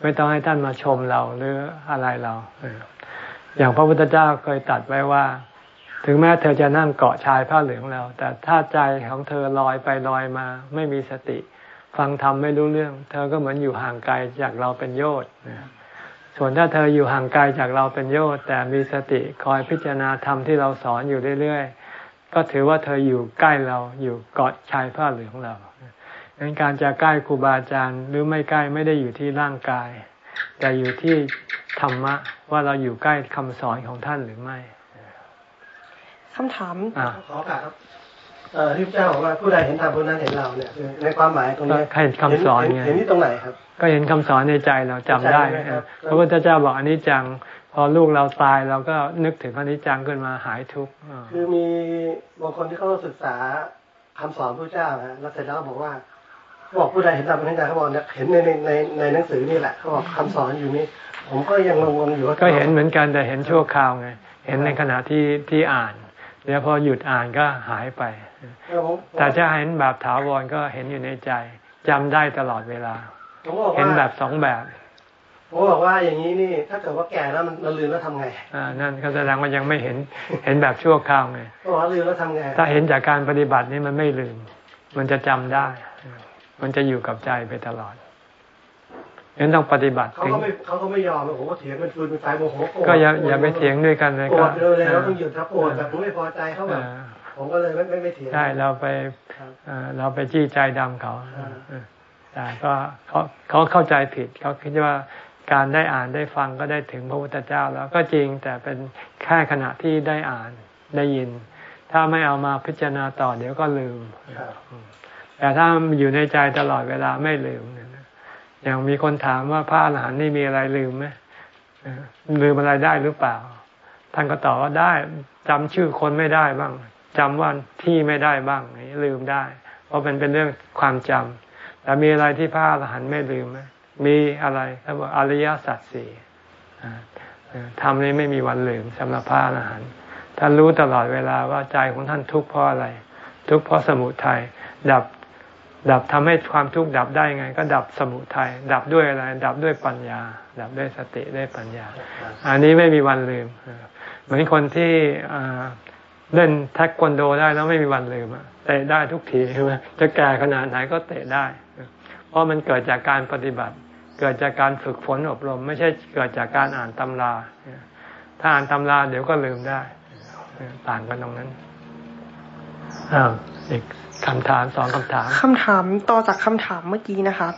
A: ไม่ต้องให้ท่านมาชมเราหรืออะไรเราอย่างพระพุทธเจ้าเคยตัดไว้ว่า ถึงแม้เธอจะนั่งเกาะชายผ้าเหลืองแล้ว แต่ถ้าใจของเธอลอยไปลอยมา ไม่มีสติ ฟังธรรมไม่รู้เรื่อง เธอก็เหมือนอยู่ห่างไกลจากเราเป็นโยชน์ส่วนถ้าเธออยู่ห่างไกลจากเราเป็นโยชน์แต่มีสติคอยพิจารณาธรรมที่เราสอนอยู่เรื่อยๆ ก็ถือว่าเธออยู่ใกล้เราอยู่เกาะชายผ้าเหลืองเราดังนั้นการจะใกล้ครูบาอาจารย์หรือไม่ใกล้ไม่ได้อยู่ที่ร่างกาย แต่อยู่ที่ธรรมะว่าเราอยู่ใกล้คำสอนของท่านหรือไม่
E: คำถาม
A: อ่า
C: ขอโอกาสครับเอ่อ ที่พระเจ้าบอกว่าผู้ใดเห็นธรรมผู้นั้นเห็นเราเนี่ยคือในความหมายตรงนี้
A: ก็ให้คำสอนไง
C: เห็นที่ตรงไหนครับ
A: ก็เห็นคำสอนในใจเราจำได้
C: ใช่ไหมครับ
A: พระพุทธเจ้าบอกอันนี้จัง พอลูกเราตายเราก็นึกถึงอันนี้จังขึ้นมาหายทุกข์อ่า
C: คือมีบางคนที่เขาศึกษาคำสอนพระเจ้านะแล้วเสร็จแล้วบอกว่าเขาบอกผู้ใดเห็นธรรมผู้นั้นเห็นเราเขาบอกเนี่ยเห็นในในในในหนังสือนี่แหละเขาบอกคำสอนอยู่นี่ผมก็ยังงงๆอยู่ว่า
A: ก็เห็นเหมือนกันแต่เห็นชั่วคราวไง เห็นในขณะที่ที่อ่าน เดี๋ยวพอหยุดอ่านก็หายไป
C: เออผม
A: แต่จะเห็นแบบถาวรก็เห็นอยู่ในใจจำได้ตลอดเวลา
C: ผมบอก
A: เห็น
C: ว่า
A: แบบสองแบบ
C: ผมบอกว่าอย่างนี้นี่ถ้าเกิดว่าแก่แล้วมันมันลืมแล้วทำไง
A: อ่านั่นก็แสดงว่ายังไม่เห็นเห็นแบบชั่วคราวไง
C: ก็บอกว่าลืมแล้วทำไง
A: ถ้าเห็นจากการปฏิบัตินี่มันไม่ลืม มันจะจำได้ มันจะอยู่กับใจไปตลอด งั้นต้องปฏิบัติ
C: เขา
A: ถึง
C: ก็ไม่เขาก็ไม่ยอมโอ้โหเถียงเป็นฟืนเป็นไฟโมโหโรธ
A: ก็อย่าอย่าไปเถียงด้วยกันเลย
C: โกร
A: ก็
C: ธเลยแล้วต้องหยุดครับโกรธแบบไม่พอใจเขา
A: เอ
C: แบบ
A: อ
C: ผมก็เลยไม่ไม่ไม่เถียง
A: ใช่เราไป
C: ครับ
A: เอ่อเราไปจี้ใจดำเขา
C: อ่า
A: เออแต่ก็เขาเขาเข้าใจผิดเขาคิดว่าการได้อ่านได้ฟังก็ได้ถึงพระพุทธเจ้าแล้วก็จริงแต่เป็นแค่ขณะที่ได้อ่านได้ยิน ถ้าไม่เอามาพิจารณาต่อเดี๋ยวก็ลืม
C: ครับ
A: แต่ถ้าอยู่ในใจตลอดเวลาไม่ลืมเนี่ยนะ อย่างมีคนถามว่าพระอรหันต์นี่มีอะไรลืมไหมลืมอะไรได้หรือเปล่า ท่านก็ตอบว่าได้จำชื่อคนไม่ได้บ้างจำวันที่ไม่ได้บ้างนี้ลืมได้ เพราะมันเป็นเรื่องความจำแต่มีอะไรที่พระอรหันต์ไม่ลืมไหมมีอะไรเขาบอกอริยสัจสี่ทำนี้ไม่มีวันลืมสำหรับพระอรหันต์ท่านรู้ตลอดเวลาว่าใจของท่านทุกข์เพราะอะไร ทุกข์เพราะสมุทัยดับ ดับทำให้ความทุกข์ดับได้ไง ก็ดับสมุทัยดับด้วยอะไร ดับด้วยปัญญา ดับด้วยสติด้วยปัญญา อันนี้ไม่มีวันลืม เหมือนคนที่เล่นแท็กวันโดได้แล้วไม่มีวันลืมเตะได้ทุกทีใช่ไหมจะแก่ขนาดไหนก็เตะได้ เพราะมันเกิดจากการปฏิบัติ เกิดจากการฝึกฝนอบรม ไม่ใช่เกิดจากการอ่านตำรา ถ้าอ่านตำราเดี๋ยวก็ลืมได้ ต่างกันตรงนั้นอ้าวอีก คำถามสองคำถาม
E: คำถามต่อจากคำถามเมื่อกี้นะคะ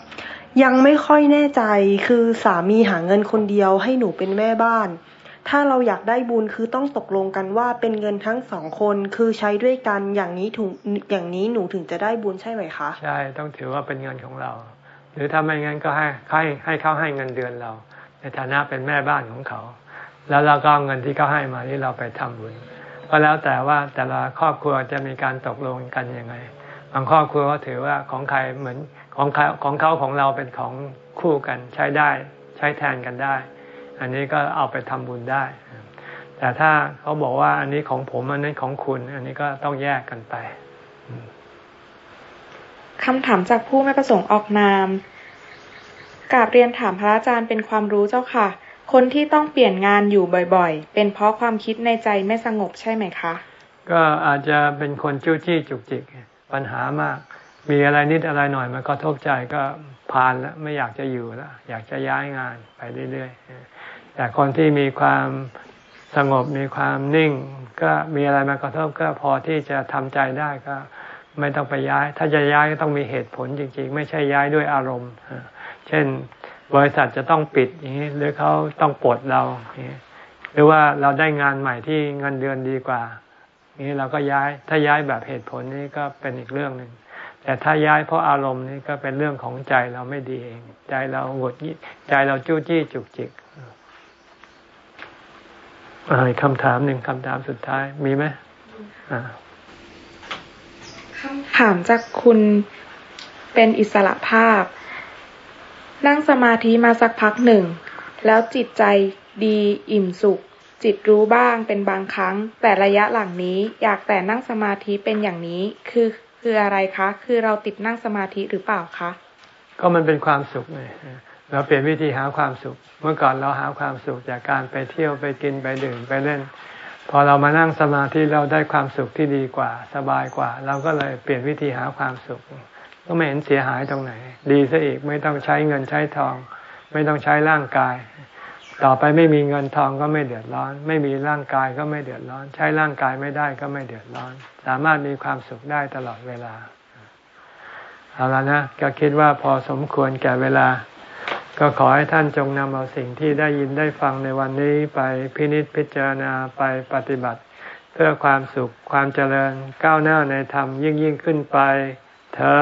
E: ยังไม่ค่อยแน่ใจคือสามีหาเงินคนเดียวให้หนูเป็นแม่บ้าน ถ้าเราอยากได้บุญคือต้องตกลงกันว่าเป็นเงินทั้งสองคนคือใช้ด้วยกันอย่างนี้ถูกอย่างนี้หนูถึงจะได้บุญใช่ไหมคะ
A: ใช่ต้องถือว่าเป็นเงินของเรา หรือถ้าไม่งั้นก็ให้ให้ให้เขาให้เงินเดือนเรา ในฐานะเป็นแม่บ้านของเขา แล้วเราก็เอาเงินที่เขาให้มานี่เราไปทำบุญ ก็แล้วแต่ว่าแต่ละครอบครัวจะมีการตกลงกันยังไง บางครอบครัวก็ถือว่าของใครเหมือนของเขาของเขาของเราเป็นของคู่กันใช้ได้ ใช้แทนกันได้ อันนี้ก็เอาไปทำบุญได้ แต่ถ้าเขาบอกว่าอันนี้ของผมอันนี้ของคุณ อันนี้ก็ต้องแยกกันไป
D: คำถามจากผู้ไม่ประสงค์ออกนามกราบเรียนถามพระอาจารย์เป็นความรู้เจ้าค่ะ คนที่ต้องเปลี่ยนงานอยู่บ่อยๆ เป็นเพราะความคิดในใจไม่สงบใช่ไหมคะ
A: ก็อาจจะเป็นคนจู้จี้จุกจิกปัญหามาก มีอะไรนิดอะไรหน่อยมันก็ทบใจก็พานแล้วไม่อยากจะอยู่แล้ว อยากจะย้ายงานไปเรื่อยๆแต่คนที่มีความสงบมีความนิ่ง ก็มีอะไรมากระทบก็พอที่จะทำใจได้ก็ไม่ต้องไปย้าย ถ้าจะย้ายก็ต้องมีเหตุผลจริง ๆ ไม่ใช่ย้ายด้วยอารมณ์ เช่น บริษัทจะต้องปิดอย่างนี้หรือเขาต้องปลดเราหรือว่าเราได้งานใหม่ที่เงินเดือนดีกว่านี้เราก็ย้ายถ้าย้ายแบบเหตุผลนี่ก็เป็นอีกเรื่องหนึ่งแต่ถ้าย้ายเพราะอารมณ์นี่ก็เป็นเรื่องของใจเราไม่ดีเอง ใจเราหงุดหงิดใจเราจู้จี้จุกจิกอ่าคำถามหนึ่งคำถามสุดท้ายมีไหมอ่า
D: คำถามจากคุณเป็นอิสระภาพ นั่งสมาธิมาสักพักหนึ่ง แล้วจิตใจดีอิ่มสุข จิตรู้บ้างเป็นบางครั้ง แต่ระยะหลังนี้อยากแต่นั่งสมาธิเป็นอย่างนี้ คือคืออะไรคะ คือเราติดนั่งสมาธิหรือเปล่าคะ
A: ก็มันเป็นความสุขไงเราเปลี่ยนวิธีหาความสุข เมื่อก่อนเราหาความสุขจากการไปเที่ยวไปกินไปดื่มไปเล่น พอเรามานั่งสมาธิเราได้ความสุขที่ดีกว่า สบายกว่า เราก็เลยเปลี่ยนวิธีหาความสุข ก็ไม่เห็นเสียหายตรงไหน ดีซะอีกไม่ต้องใช้เงินใช้ทอง ไม่ต้องใช้ร่างกาย ต่อไปไม่มีเงินทองก็ไม่เดือดร้อน ไม่มีร่างกายก็ไม่เดือดร้อน ใช้ร่างกายไม่ได้ก็ไม่เดือดร้อน สามารถมีความสุขได้ตลอดเวลาเอาละนะก็คิดว่าพอสมควรแก่เวลา ก็ขอให้ท่านจงนำเอาสิ่งที่ได้ยินได้ฟังในวันนี้ไปพินิจพิจารณาไปปฏิบัติ เพื่อความสุขความเจริญก้าวหน้าในธรรมยิ่งยิ่งขึ้นไป ทา